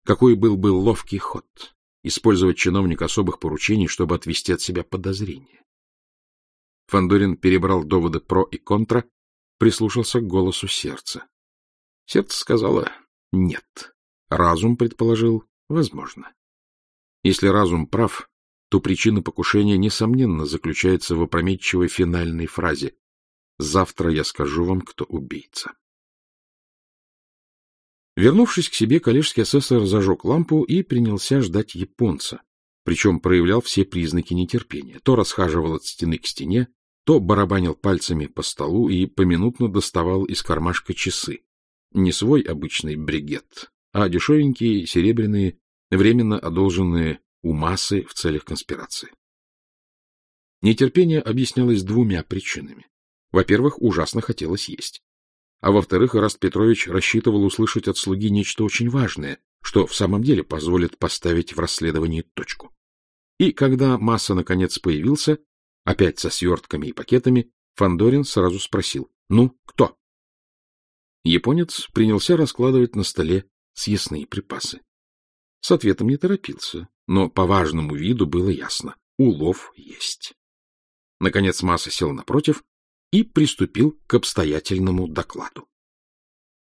Какой был бы ловкий ход использовать чиновник особых поручений, чтобы отвести от себя подозрения. Фандорин перебрал доводы про и контра, прислушался к голосу сердца. Сердце сказала «нет». Разум предположил «возможно». Если разум прав, то причина покушения, несомненно, заключается в опрометчивой финальной фразе «Завтра я скажу вам, кто убийца». Вернувшись к себе, коллежский асессор зажег лампу и принялся ждать японца, причем проявлял все признаки нетерпения. То расхаживал от стены к стене, то барабанил пальцами по столу и поминутно доставал из кармашка часы. Не свой обычный бригет, а дешевенькие, серебряные, временно одолженные у массы в целях конспирации. Нетерпение объяснялось двумя причинами. Во-первых, ужасно хотелось есть. А во-вторых, Ираст Петрович рассчитывал услышать от слуги нечто очень важное, что в самом деле позволит поставить в расследовании точку. И когда Масса наконец появился, опять со свертками и пакетами, Фандорин сразу спросил «Ну, кто?». Японец принялся раскладывать на столе съестные припасы. С ответом не торопился, но по важному виду было ясно — улов есть. Наконец Масса сел напротив и приступил к обстоятельному докладу.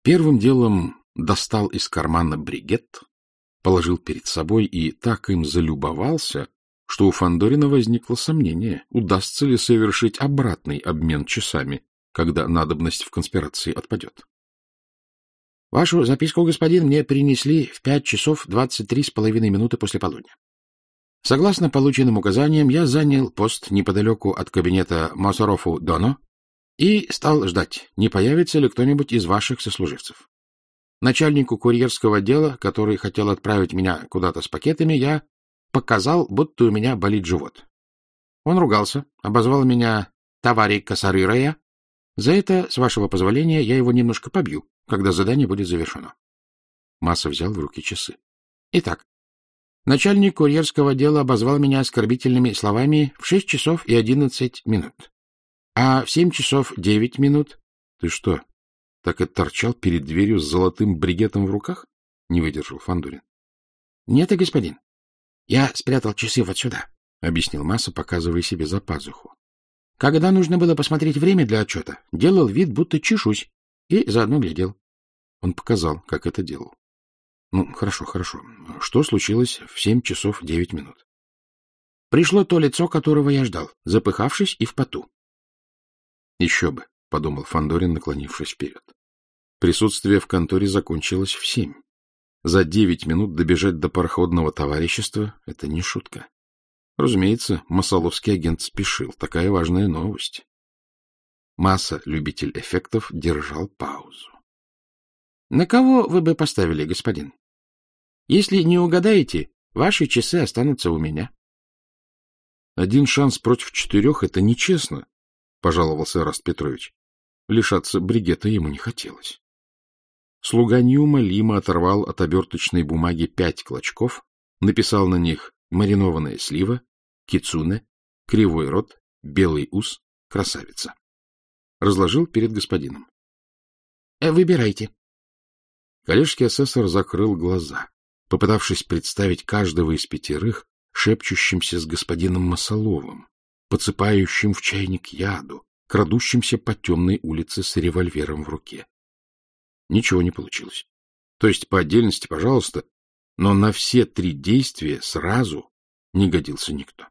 Первым делом достал из кармана бригет, положил перед собой и так им залюбовался, что у Фандорина возникло сомнение, удастся ли совершить обратный обмен часами, когда надобность в конспирации отпадет. — Вашу записку, господин, мне принесли в пять часов двадцать три с половиной минуты после полудня. Согласно полученным указаниям, я занял пост неподалеку от кабинета Масарофу Доно и стал ждать, не появится ли кто-нибудь из ваших сослуживцев. Начальнику курьерского отдела, который хотел отправить меня куда-то с пакетами, я показал, будто у меня болит живот. Он ругался, обозвал меня «товарищ Косарырая». За это, с вашего позволения, я его немножко побью, когда задание будет завершено. Масса взял в руки часы. Итак, начальник курьерского отдела обозвал меня оскорбительными словами в шесть часов и одиннадцать минут. А в семь часов девять минут... Ты что, так и торчал перед дверью с золотым бригетом в руках? Не выдержал Фандурин. Нет, господин. Я спрятал часы вот сюда. — объяснил Масса, показывая себе за пазуху. — Когда нужно было посмотреть время для отчета, делал вид, будто чешусь, и заодно глядел. Он показал, как это делал. Ну, хорошо, хорошо. Что случилось в семь часов девять минут? Пришло то лицо, которого я ждал, запыхавшись и в поту. Еще бы, — подумал Фандорин, наклонившись вперед. Присутствие в конторе закончилось в семь. За девять минут добежать до пароходного товарищества — это не шутка. Разумеется, масоловский агент спешил. Такая важная новость. Масса, любитель эффектов, держал паузу. — На кого вы бы поставили, господин? Если не угадаете, ваши часы останутся у меня. — Один шанс против четырех — это нечестно, — пожаловался Раст Петрович. Лишаться бригета ему не хотелось. Слуга неумолимо оторвал от оберточной бумаги пять клочков, написал на них маринованная слива, кицуне, кривой рот, белый ус, красавица. Разложил перед господином. «Э, — Выбирайте. Коллежский асессор закрыл глаза, попытавшись представить каждого из пятерых, шепчущимся с господином Масоловым, подсыпающим в чайник яду, крадущимся по темной улице с револьвером в руке. Ничего не получилось. То есть по отдельности, пожалуйста, но на все три действия сразу не годился никто.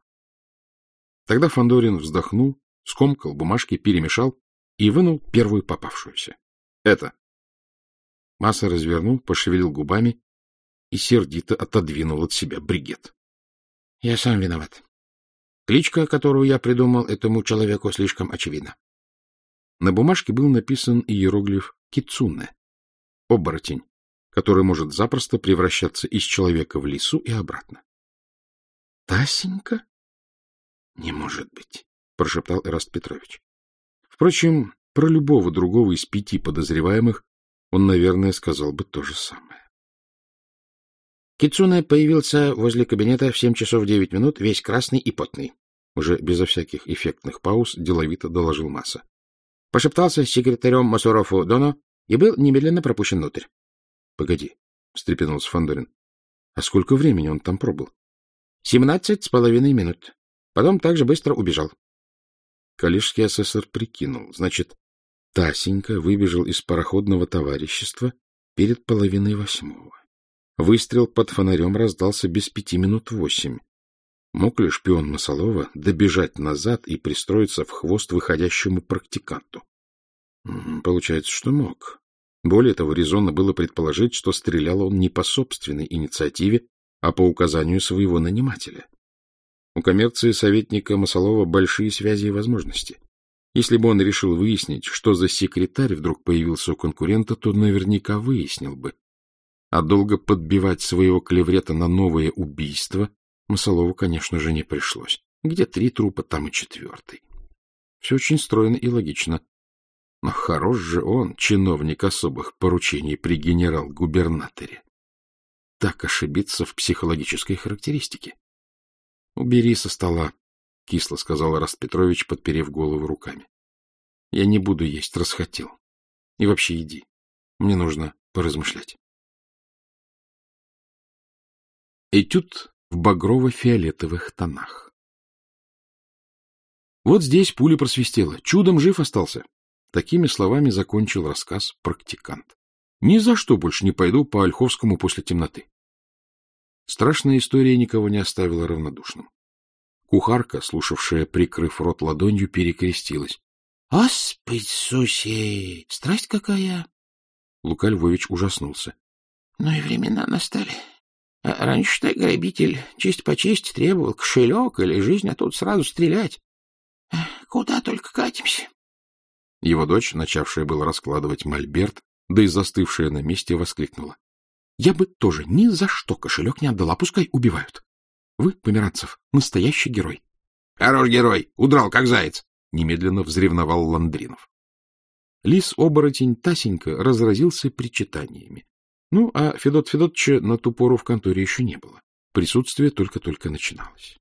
Тогда Фандорин вздохнул, скомкал бумажки, перемешал и вынул первую попавшуюся. Это. Масса развернул, пошевелил губами и сердито отодвинул от себя бригет. — Я сам виноват. Кличка, которую я придумал этому человеку, слишком очевидна. На бумажке был написан иероглиф «Кицуне» — оборотень, который может запросто превращаться из человека в лису и обратно. — Тасенька? — Не может быть, — прошептал Эраст Петрович. Впрочем, про любого другого из пяти подозреваемых он, наверное, сказал бы то же самое. Кицуне появился возле кабинета в семь часов девять минут, весь красный и потный. Уже безо всяких эффектных пауз деловито доложил Масса. Пошептался с секретарем Масурофу Доно и был немедленно пропущен внутрь. — Погоди, — встрепенулся Фандорин. А сколько времени он там пробыл? — Семнадцать с половиной минут. Потом так же быстро убежал. Калишский асессор прикинул. Значит, Тасенька выбежал из пароходного товарищества перед половиной восьмого. Выстрел под фонарем раздался без пяти минут восемь. Мог ли шпион Масолова добежать назад и пристроиться в хвост выходящему практиканту? Получается, что мог. Более того, резонно было предположить, что стрелял он не по собственной инициативе, а по указанию своего нанимателя. У коммерции советника Масолова большие связи и возможности. Если бы он решил выяснить, что за секретарь вдруг появился у конкурента, то наверняка выяснил бы. А долго подбивать своего клеврета на новое убийство Масолову, конечно же, не пришлось. Где три трупа, там и четвертый. Все очень стройно и логично. Но хорош же он, чиновник особых поручений при генерал-губернаторе. Так ошибиться в психологической характеристике. Убери со стола — кисло сказал Раст Петрович, подперев голову руками. — Я не буду есть, расхотел. И вообще иди. Мне нужно поразмышлять. Этюд в багрово-фиолетовых тонах. Вот здесь пуля просвистела. Чудом жив остался. Такими словами закончил рассказ практикант. Ни за что больше не пойду по Ольховскому после темноты. Страшная история никого не оставила равнодушным. Кухарка, слушавшая, прикрыв рот ладонью, перекрестилась. — Господи Иисусе! Страсть какая! Лука Львович ужаснулся. — Ну и времена настали. А раньше-то грабитель честь по честь требовал кошелек или жизнь, а тут сразу стрелять. Куда только катимся. Его дочь, начавшая было раскладывать мольберт, да и застывшая на месте, воскликнула. — Я бы тоже ни за что кошелек не отдала, пускай убивают. Вы, Померанцев, настоящий герой. — Хорош герой! Удрал, как заяц! — немедленно взревновал Ландринов. Лис-оборотень Тасенька разразился причитаниями. Ну, а Федот Федотча на ту пору в конторе еще не было. Присутствие только-только начиналось.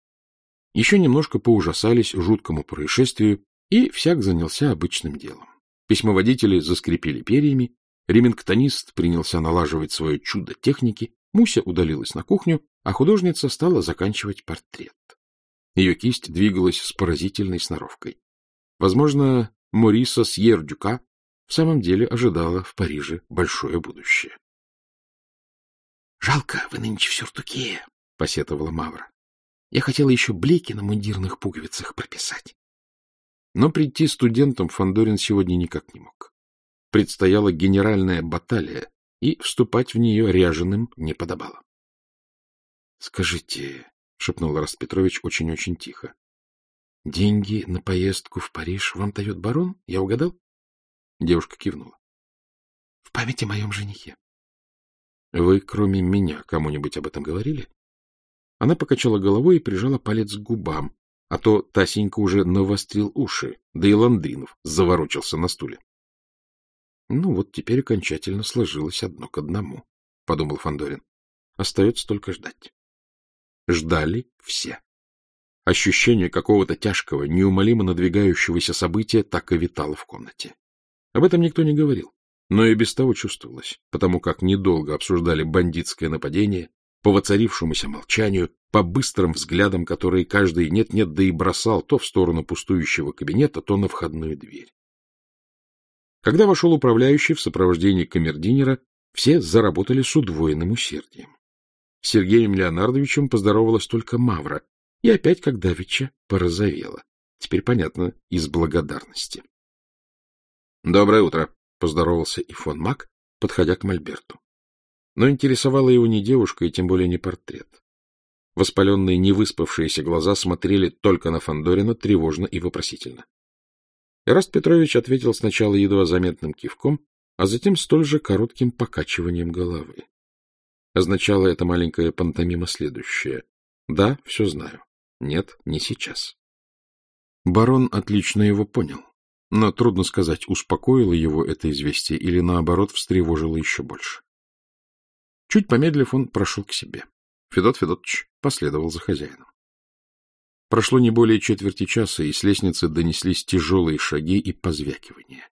Еще немножко поужасались жуткому происшествию, и всяк занялся обычным делом. Письмоводители заскрипели перьями, ремингтонист принялся налаживать свое чудо техники, Муся удалилась на кухню, а художница стала заканчивать портрет. Ее кисть двигалась с поразительной сноровкой. Возможно, Мориса Сьердюка в самом деле ожидала в Париже большое будущее. — Жалко, вы нынче в сюртуке, — посетовала Мавра. — Я хотела еще блики на мундирных пуговицах прописать. Но прийти студентом Фандорин сегодня никак не мог. Предстояла генеральная баталия, и вступать в нее ряженым не подобало. — Скажите, — шепнул Раст Петрович очень-очень тихо, — деньги на поездку в Париж вам дает барон? Я угадал? Девушка кивнула. — В память о моем женихе. — Вы, кроме меня, кому-нибудь об этом говорили? Она покачала головой и прижала палец к губам, а то Тасенька уже навострил уши, да и Ландринов заворочился на стуле. Ну вот теперь окончательно сложилось одно к одному, — подумал Фандорин. Остается только ждать. Ждали все. Ощущение какого-то тяжкого, неумолимо надвигающегося события так и витало в комнате. Об этом никто не говорил, но и без того чувствовалось, потому как недолго обсуждали бандитское нападение, по воцарившемуся молчанию, по быстрым взглядам, которые каждый нет-нет да и бросал то в сторону пустующего кабинета, то на входную дверь. Когда вошел управляющий в сопровождении камердинера, все заработали с удвоенным усердием. С Сергеем Леонардовичем поздоровалась только Мавра, и опять, как давеча, порозовела. Теперь понятно, из благодарности. — Доброе утро, — поздоровался и фон Мак, подходя к Мольберту. Но интересовала его не девушка и тем более не портрет. Воспаленные, невыспавшиеся глаза смотрели только на Фандорина тревожно и вопросительно. Эраст Петрович ответил сначала едва заметным кивком, а затем столь же коротким покачиванием головы. Означало это маленькая пантомима следующее. Да, все знаю. Нет, не сейчас. Барон отлично его понял, но трудно сказать, успокоило его это известие или, наоборот, встревожило еще больше. Чуть помедлив, он прошел к себе. Федот Федотович последовал за хозяином. Прошло не более четверти часа, и с лестницы донеслись тяжелые шаги и позвякивания.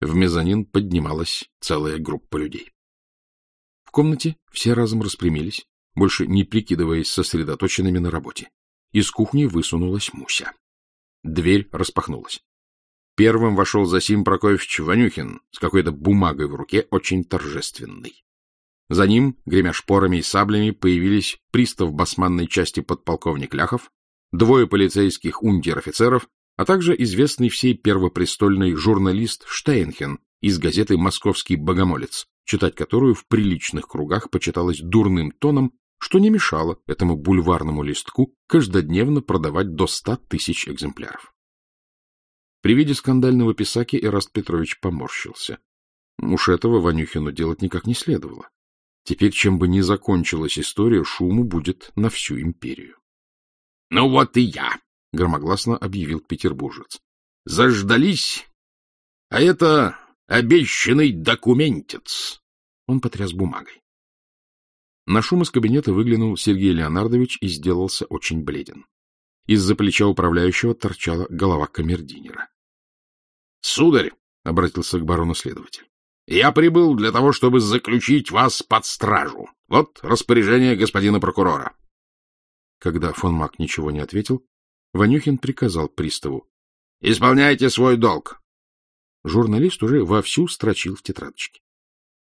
В мезонин поднималась целая группа людей. В комнате все разом распрямились, больше не прикидываясь сосредоточенными на работе. Из кухни высунулась Муся. Дверь распахнулась. Первым вошел Засим Прокофьевич Ванюхин с какой-то бумагой в руке, очень торжественный. За ним, гремя шпорами и саблями, появились пристав басманной части подполковник Ляхов, двое полицейских унтер-офицеров, а также известный всей первопрестольный журналист Штейнхен из газеты «Московский богомолец», читать которую в приличных кругах почиталось дурным тоном, что не мешало этому бульварному листку каждодневно продавать до ста тысяч экземпляров. При виде скандального писаки Эраст Петрович поморщился. Уж этого Ванюхину делать никак не следовало. Теперь, чем бы ни закончилась история, шуму будет на всю империю. — Ну вот и я, — громогласно объявил петербуржец. — Заждались, а это обещанный документец. Он потряс бумагой. На шум из кабинета выглянул Сергей Леонардович и сделался очень бледен. Из-за плеча управляющего торчала голова камердинера. — Сударь, — обратился к барону следователь, — я прибыл для того, чтобы заключить вас под стражу. Вот распоряжение господина прокурора. Когда фон Мак ничего не ответил, Ванюхин приказал приставу. — Исполняйте свой долг. Журналист уже вовсю строчил в тетрадочке.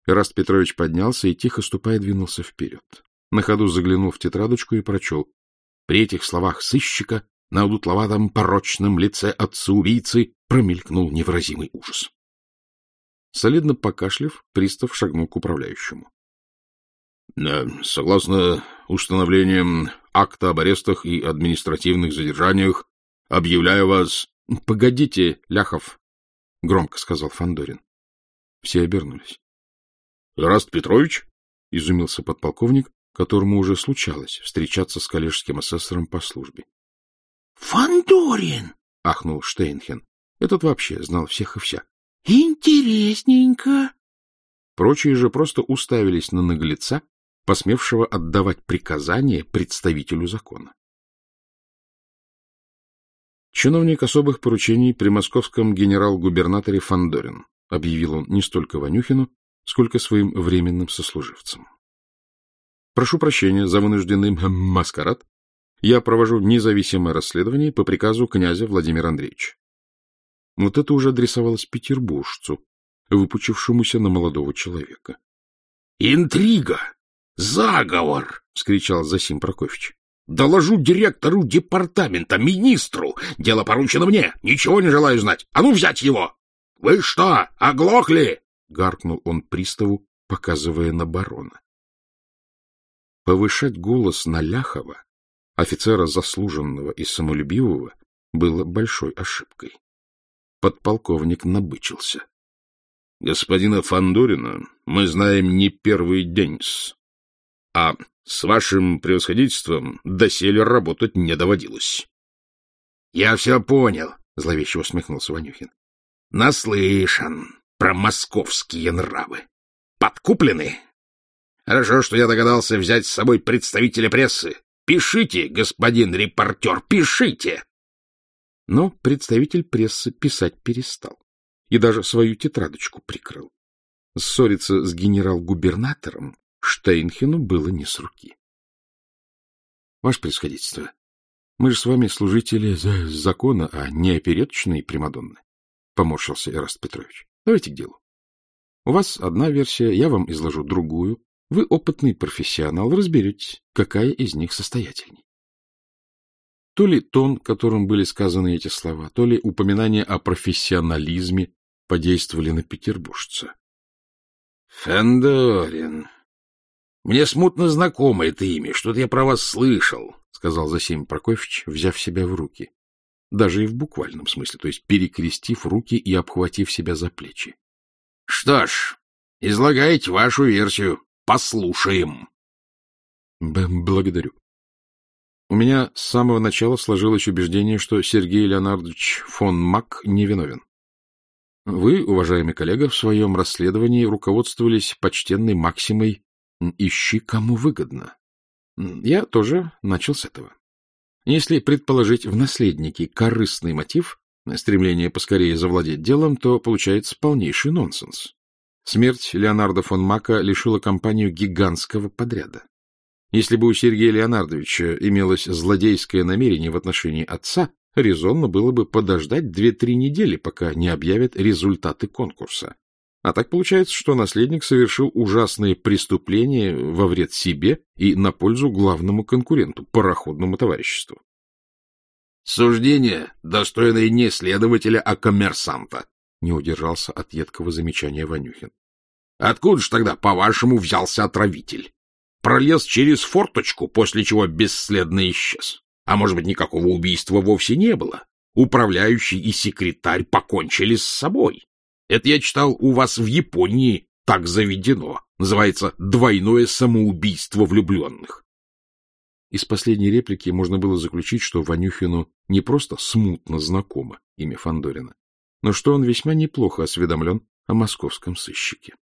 Эраст Петрович поднялся и, тихо ступая, двинулся вперед. На ходу заглянул в тетрадочку и прочел. При этих словах сыщика на удутловатом порочном лице отца-убийцы промелькнул невыразимый ужас. Солидно покашлив, пристав шагнул к управляющему. — Согласно установлениям акта об арестах и административных задержаниях, объявляю вас... — Погодите, Ляхов, — громко сказал Фандорин. Все обернулись. — Раст Петрович? — изумился подполковник, которому уже случалось встречаться с коллежским асессором по службе. — Фандорин! — ахнул Штейнхен. Этот вообще знал всех и вся. — Интересненько. Прочие же просто уставились на наглеца, посмевшего отдавать приказания представителю закона. Чиновник особых поручений при московском генерал-губернаторе Фандорин объявил он не столько Ванюхину, сколько своим временным сослуживцам. Прошу прощения за вынужденный маскарад, Я провожу независимое расследование по приказу князя Владимира Андреевича. Вот это уже адресовалось петербуржцу, выпучившемуся на молодого человека. — Интрига! Заговор! — вскричал Засим Прокофьевич. — Доложу директору департамента, министру. Дело поручено мне. Ничего не желаю знать. А ну взять его! Вы что, оглохли? — гаркнул он приставу, показывая на барона. Повышать голос на Ляхова, офицера заслуженного и самолюбивого, было большой ошибкой. Подполковник набычился. — Господина Фандорина мы знаем не первый день -с. А с вашим превосходительством доселе работать не доводилось. — Я все понял, — зловеще усмехнулся Ванюхин. — Наслышан про московские нравы. Подкуплены? Хорошо, что я догадался взять с собой представителя прессы. Пишите, господин репортер, пишите! Но представитель прессы писать перестал и даже свою тетрадочку прикрыл. Ссориться с генерал-губернатором Штейнхену было не с руки. — Ваше происходительство, мы же с вами служители закона, а не опереточные примадонны, — поморщился Эраст Петрович. — Давайте к делу. У вас одна версия, я вам изложу другую. Вы опытный профессионал, разберетесь, какая из них состоятельней. То ли тон, которым были сказаны эти слова, то ли упоминание о профессионализме подействовали на петербуржца. — Фандорин, мне смутно знакомо это имя, что-то я про вас слышал, — сказал Засим Прокофьевич, взяв себя в руки. Даже и в буквальном смысле, то есть перекрестив руки и обхватив себя за плечи. — Что ж, излагайте вашу версию. Послушаем. — Благодарю. У меня с самого начала сложилось убеждение, что Сергей Леонардович фон Мак невиновен. Вы, уважаемый коллега, в своем расследовании руководствовались почтенной максимой Ищи, кому выгодно. Я тоже начал с этого. Если предположить в наследнике корыстный мотив, стремление поскорее завладеть делом, то получается полнейший нонсенс. Смерть Леонардо фон Мака лишила компанию гигантского подряда. Если бы у Сергея Леонардовича имелось злодейское намерение в отношении отца, резонно было бы подождать две-три недели, пока не объявят результаты конкурса. А так получается, что наследник совершил ужасное преступление во вред себе и на пользу главному конкуренту, пароходному товариществу. Суждение, достойное не следователя, а коммерсанта, не удержался от едкого замечания Ванюхин. Откуда ж тогда, по-вашему, взялся отравитель? Пролез через форточку, после чего бесследно исчез. А может быть, никакого убийства вовсе не было? Управляющий и секретарь покончили с собой. Это я читал у вас в Японии, так заведено. Называется «двойное самоубийство влюбленных». Из последней реплики можно было заключить, что Ванюхину не просто смутно знакомо имя Фандорина, но что он весьма неплохо осведомлен о московском сыщике.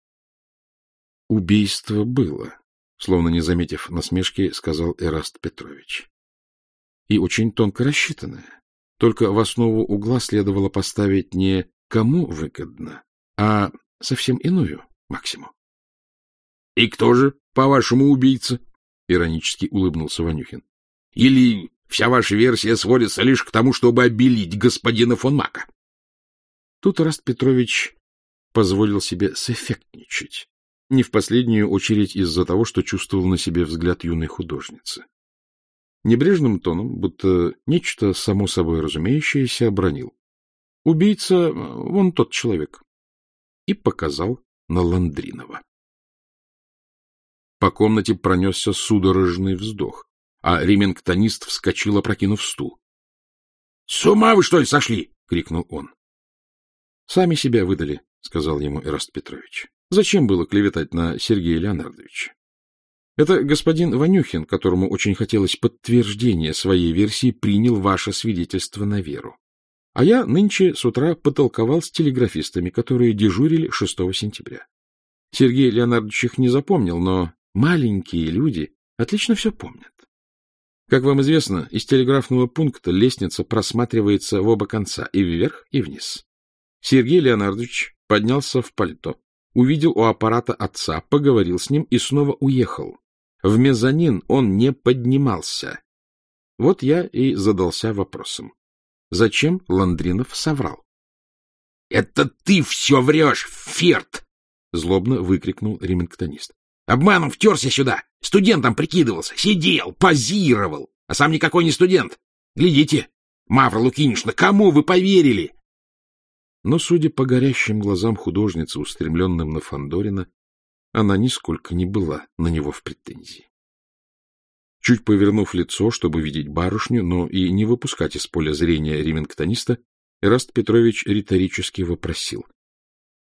Убийство было, словно не заметив насмешки, сказал Эраст Петрович. И очень тонко рассчитанное. Только в основу угла следовало поставить не кому выгодно, а совсем иную максимум. — И кто же, по-вашему, убийца? — иронически улыбнулся Ванюхин. — Или вся ваша версия сводится лишь к тому, чтобы обелить господина фон Мака? Тут Раст Петрович позволил себе сэффектничать, не в последнюю очередь из-за того, что чувствовал на себе взгляд юной художницы. Небрежным тоном, будто нечто само собой разумеющееся, обронил. Убийца вон тот человек. И показал на Ландринова. По комнате пронесся судорожный вздох, а ремингтонист вскочил, опрокинув стул. — С ума вы, что ли, сошли? — крикнул он. — Сами себя выдали, — сказал ему Эраст Петрович. — Зачем было клеветать на Сергея Леонардовича? Это господин Ванюхин, которому очень хотелось подтверждения своей версии, принял ваше свидетельство на веру. А я нынче с утра потолковал с телеграфистами, которые дежурили 6 сентября. Сергей Леонардович их не запомнил, но маленькие люди отлично все помнят. Как вам известно, из телеграфного пункта лестница просматривается в оба конца, и вверх, и вниз. Сергей Леонардович поднялся в пальто, увидел у аппарата отца, поговорил с ним и снова уехал. В мезонин он не поднимался. Вот я и задался вопросом. Зачем Ландринов соврал? — Это ты все врешь, Ферт! — злобно выкрикнул ремингтонист. — Обманом втерся сюда, студентом прикидывался, сидел, позировал, а сам никакой не студент. Глядите, Мавра Лукинишна, кому вы поверили? Но, судя по горящим глазам художницы, устремленным на Фандорина, она нисколько не была на него в претензии. Чуть повернув лицо, чтобы видеть барышню, но и не выпускать из поля зрения ремингтониста, Эраст Петрович риторически вопросил.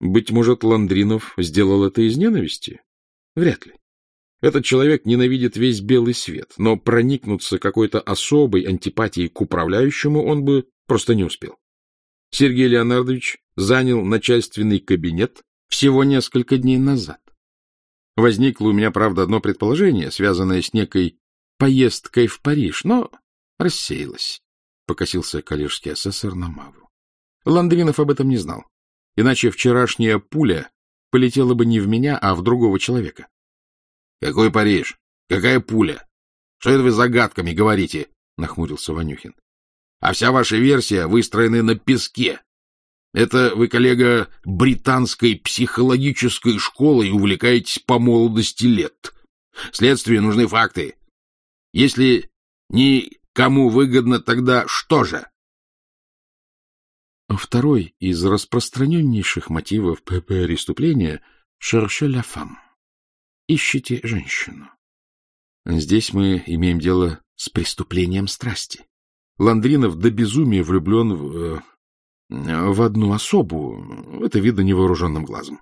Быть может, Ландринов сделал это из ненависти? Вряд ли. Этот человек ненавидит весь белый свет, но проникнуться какой-то особой антипатией к управляющему он бы просто не успел. Сергей Леонардович занял начальственный кабинет всего несколько дней назад. Возникло у меня, правда, одно предположение, связанное с некой поездкой в Париж, но рассеялось, — покосился коллежский асессор на Мавру. Ландринов об этом не знал, иначе вчерашняя пуля полетела бы не в меня, а в другого человека. — Какой Париж? Какая пуля? Что это вы загадками говорите? — нахмурился Ванюхин. — А вся ваша версия выстроена на песке. Это вы, коллега, британской психологической школой увлекаетесь по молодости лет. Следствию нужны факты. Если никому выгодно, тогда что же? Второй из распространеннейших мотивов преступления — «cherche la femme» — «ищите женщину». Здесь мы имеем дело с преступлением страсти. Ландринов до безумия влюблен в, э, в одну особу. Это видно невооруженным глазом.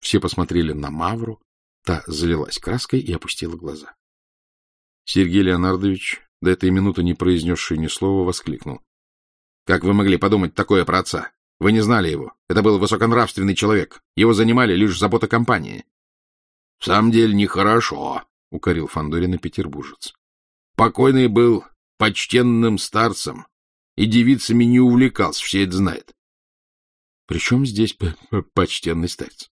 Все посмотрели на Мавру, та залилась краской и опустила глаза. Сергей Леонардович, до этой минуты не произнесший ни слова, воскликнул. — Как вы могли подумать такое про отца? Вы не знали его. Это был высоконравственный человек. Его занимали лишь забота компании. — В самом деле нехорошо, — укорил Фандорина петербуржец. — Покойный был почтенным старцем и девицами не увлекался, все это знает. — Причем здесь почтенный старец?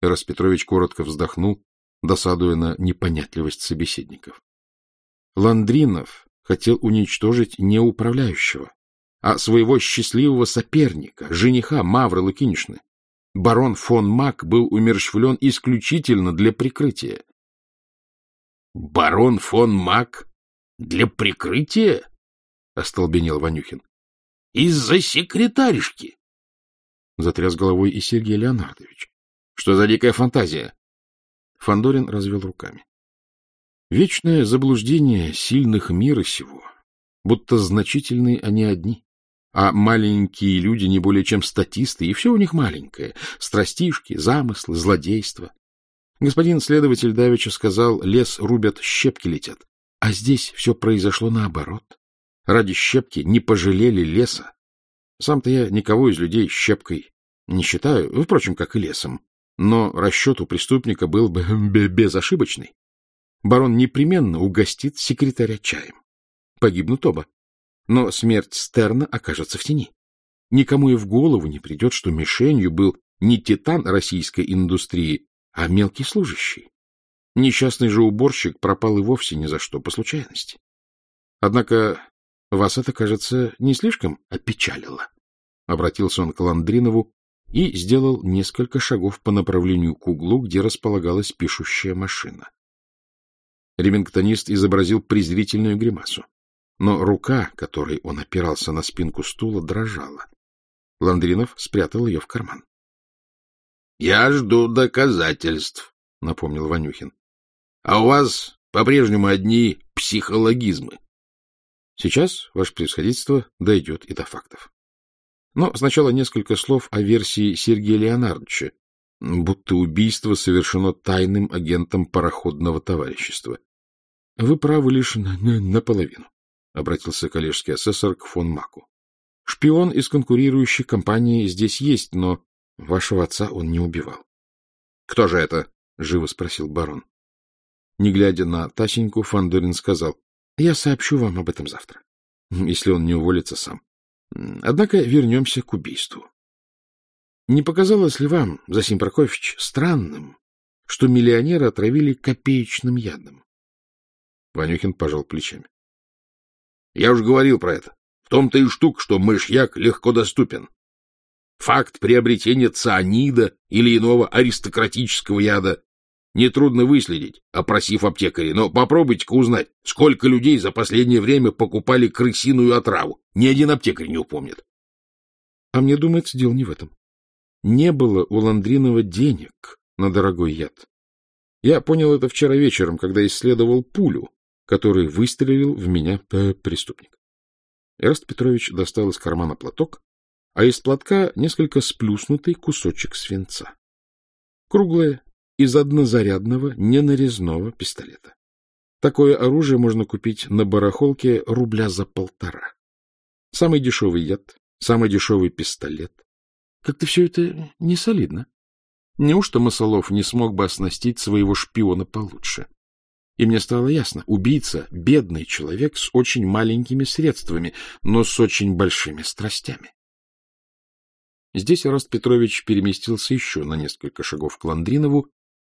Распетрович коротко вздохнул, досадуя на непонятливость собеседников. Ландринов хотел уничтожить не управляющего, а своего счастливого соперника, жениха Мавры Лукинишны. Барон фон Мак был умерщвлен исключительно для прикрытия. — Барон фон Мак? Для прикрытия? — остолбенел Ванюхин. — Из-за секретаришки. Затряс головой и Сергей Леонардович. — Что за дикая фантазия? Фандорин развел руками. Вечное заблуждение сильных мира сего, будто значительные они одни, а маленькие люди не более чем статисты, и все у них маленькое — страстишки, замыслы, злодейства. Господин следователь Давича сказал, лес рубят, щепки летят. А здесь все произошло наоборот. Ради щепки не пожалели леса. Сам-то я никого из людей щепкой не считаю, впрочем, как и лесом. Но расчет у преступника был бы (laughs) безошибочный барон непременно угостит секретаря чаем. Погибнут оба. Но смерть Стерна окажется в тени. Никому и в голову не придет, что мишенью был не титан российской индустрии, а мелкий служащий. Несчастный же уборщик пропал и вовсе ни за что, по случайности. Однако вас это, кажется, не слишком опечалило. Обратился он к Ландринову и сделал несколько шагов по направлению к углу, где располагалась пишущая машина. Ремингтонист изобразил презрительную гримасу. Но рука, которой он опирался на спинку стула, дрожала. Ландринов спрятал ее в карман. — Я жду доказательств, — напомнил Ванюхин. — А у вас по-прежнему одни психологизмы. Сейчас, ваше превосходительство, дойдет и до фактов. Но сначала несколько слов о версии Сергея Леонардовича, будто убийство совершено тайным агентом пароходного товарищества. — Вы правы лишь на, на, наполовину, — обратился коллежский асессор к фон Маку. — Шпион из конкурирующей компании здесь есть, но вашего отца он не убивал. — Кто же это? — живо спросил барон. Не глядя на Тасеньку, Фандорин сказал, — Я сообщу вам об этом завтра, (laughs) если он не уволится сам. Однако вернемся к убийству. Не показалось ли вам, Засим Прокофьевич, странным, что миллионера отравили копеечным ядом? Ванюхин пожал плечами. Я уже говорил про это. В том-то и штука, что мышьяк легко доступен. Факт приобретения цианида или иного аристократического яда нетрудно выследить, опросив аптекаря. Но попробуйте-ка узнать, сколько людей за последнее время покупали крысиную отраву. Ни один аптекарь не упомнит. А мне думается, дело не в этом. Не было у Ландринова денег на дорогой яд. Я понял это вчера вечером, когда исследовал пулю, который выстрелил в меня преступник. Эраст Петрович достал из кармана платок, а из платка несколько сплюснутый кусочек свинца. Круглое, из однозарядного, ненарезного пистолета. Такое оружие можно купить на барахолке рубля за полтора. Самый дешевый яд, самый дешевый пистолет. Как-то все это не солидно. Неужто Масолов не смог бы оснастить своего шпиона получше? И мне стало ясно, убийца — бедный человек с очень маленькими средствами, но с очень большими страстями. Здесь Раст Петрович переместился еще на несколько шагов к Ландринову,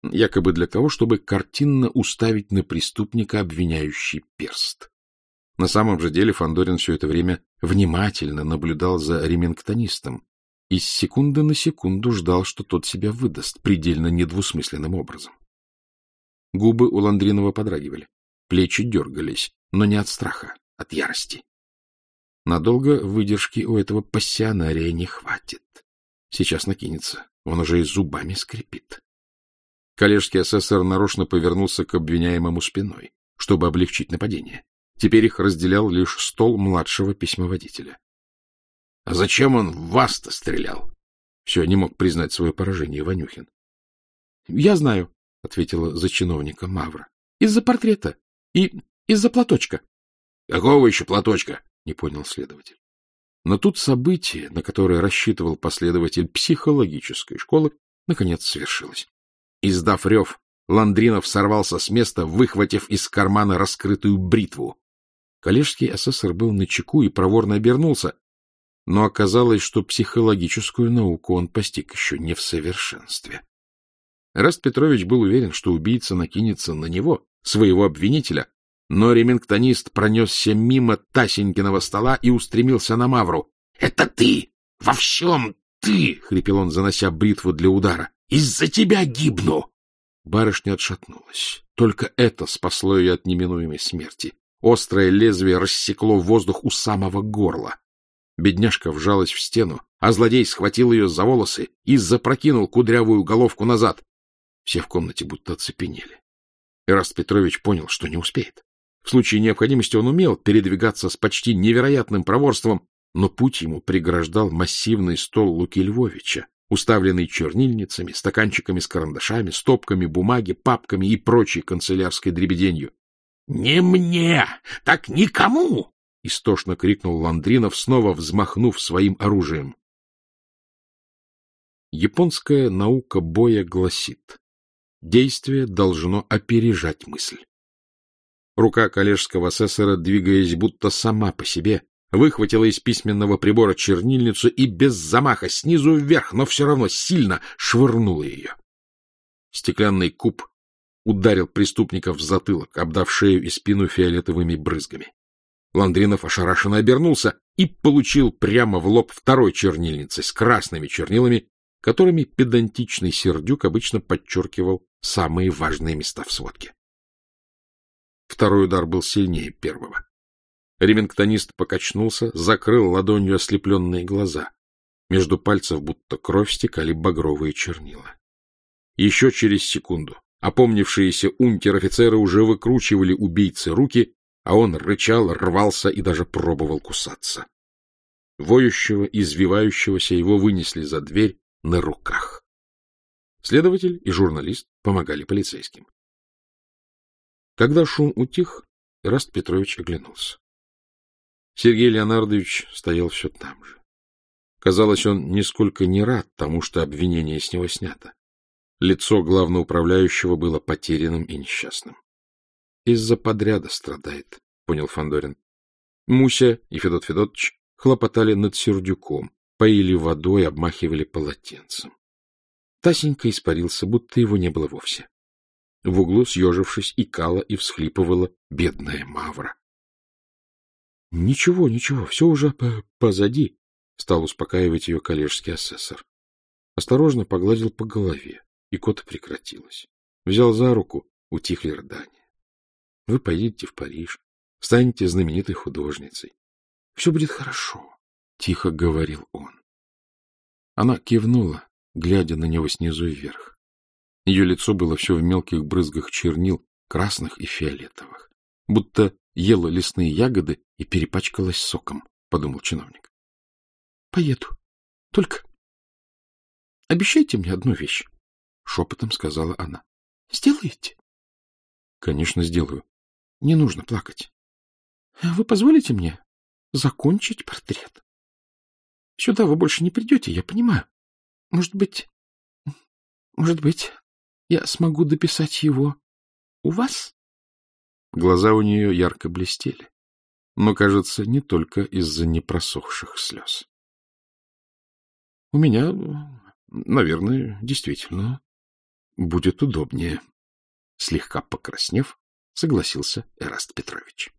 якобы для того, чтобы картинно уставить на преступника обвиняющий перст. На самом же деле Фандорин все это время внимательно наблюдал за ремингтонистом и с секунды на секунду ждал, что тот себя выдаст предельно недвусмысленным образом. Губы у Ландринова подрагивали, плечи дергались, но не от страха, от ярости. Надолго выдержки у этого пассионария не хватит. Сейчас накинется, он уже и зубами скрипит. Коллежский асессор нарочно повернулся к обвиняемому спиной, чтобы облегчить нападение. Теперь их разделял лишь стол младшего письмоводителя. — А зачем он в вас-то стрелял? Все, не мог признать свое поражение Ванюхин. — Я знаю, — ответила за чиновника Мавра. — Из-за портрета и из-за платочка. — Какого еще платочка? — не понял следователь. Но тут событие, на которое рассчитывал последователь психологической школы, наконец свершилось. Издав рев, Ландринов сорвался с места, выхватив из кармана раскрытую бритву. Коллежский асессор был на чеку и проворно обернулся, но оказалось, что психологическую науку он постиг еще не в совершенстве. Раст Петрович был уверен, что убийца накинется на него, своего обвинителя, но ремингтонист пронесся мимо Тасенькиного стола и устремился на Мавру. — Это ты! Во всем ты! — хрипел он, занося бритву для удара. — Из-за тебя гибну! Барышня отшатнулась. Только это спасло ее от неминуемой смерти. Острое лезвие рассекло воздух у самого горла. Бедняжка вжалась в стену, а злодей схватил ее за волосы и запрокинул кудрявую головку назад. Все в комнате будто оцепенели. Ираст Петрович понял, что не успеет. В случае необходимости он умел передвигаться с почти невероятным проворством, но путь ему преграждал массивный стол Луки Львовича, уставленный чернильницами, стаканчиками с карандашами, стопками бумаги, папками и прочей канцелярской дребеденью. — Не мне! Так никому! — истошно крикнул Ландринов, снова взмахнув своим оружием. Японская наука боя гласит, действие должно опережать мысль. Рука коллежского асессора, двигаясь будто сама по себе, выхватила из письменного прибора чернильницу и без замаха, снизу вверх, но все равно сильно швырнула ее. Стеклянный куб ударил преступника в затылок, обдав шею и спину фиолетовыми брызгами. Ландринов ошарашенно обернулся и получил прямо в лоб второй чернильницей с красными чернилами, которыми педантичный сердюк обычно подчеркивал самые важные места в сводке. Второй удар был сильнее первого. Ремингтонист покачнулся, закрыл ладонью ослепленные глаза. Между пальцев будто кровь стекали багровые чернила. Еще через секунду опомнившиеся унтер-офицеры уже выкручивали убийцы руки, а он рычал, рвался и даже пробовал кусаться. Воющего, извивающегося его вынесли за дверь на руках. Следователь и журналист помогали полицейским. Когда шум утих, Раст Петрович оглянулся. Сергей Леонардович стоял все там же. Казалось, он нисколько не рад тому, что обвинение с него снято. Лицо главноуправляющего было потерянным и несчастным. Из-за подряда страдает, — понял Фандорин. Муся и Федот Федотович хлопотали над Сердюком, поили водой, обмахивали полотенцем. Тасенька испарился, будто его не было вовсе. В углу, съежившись, икала и всхлипывала бедная Мавра. — Ничего, ничего, все уже позади, — стал успокаивать ее коллежский асессор. Осторожно погладил по голове, и кота прекратилась. Взял за руку, утихли рыдания. — Вы поедете в Париж, станете знаменитой художницей. Все будет хорошо, — тихо говорил он. Она кивнула, глядя на него снизу вверх. Ее лицо было все в мелких брызгах чернил, красных и фиолетовых, будто ела лесные ягоды и перепачкалась соком, — подумал чиновник. — Поеду. Только обещайте мне одну вещь, — шепотом сказала она. — Сделаете? — Конечно, сделаю. Не нужно плакать. — Вы позволите мне закончить портрет? Сюда вы больше не придете, я понимаю. Может быть... Может быть, я смогу дописать его у вас? Глаза у нее ярко блестели, но, кажется, не только из-за непросохших слез. — У меня, наверное, действительно будет удобнее. Слегка покраснев, согласился Эраст Петрович.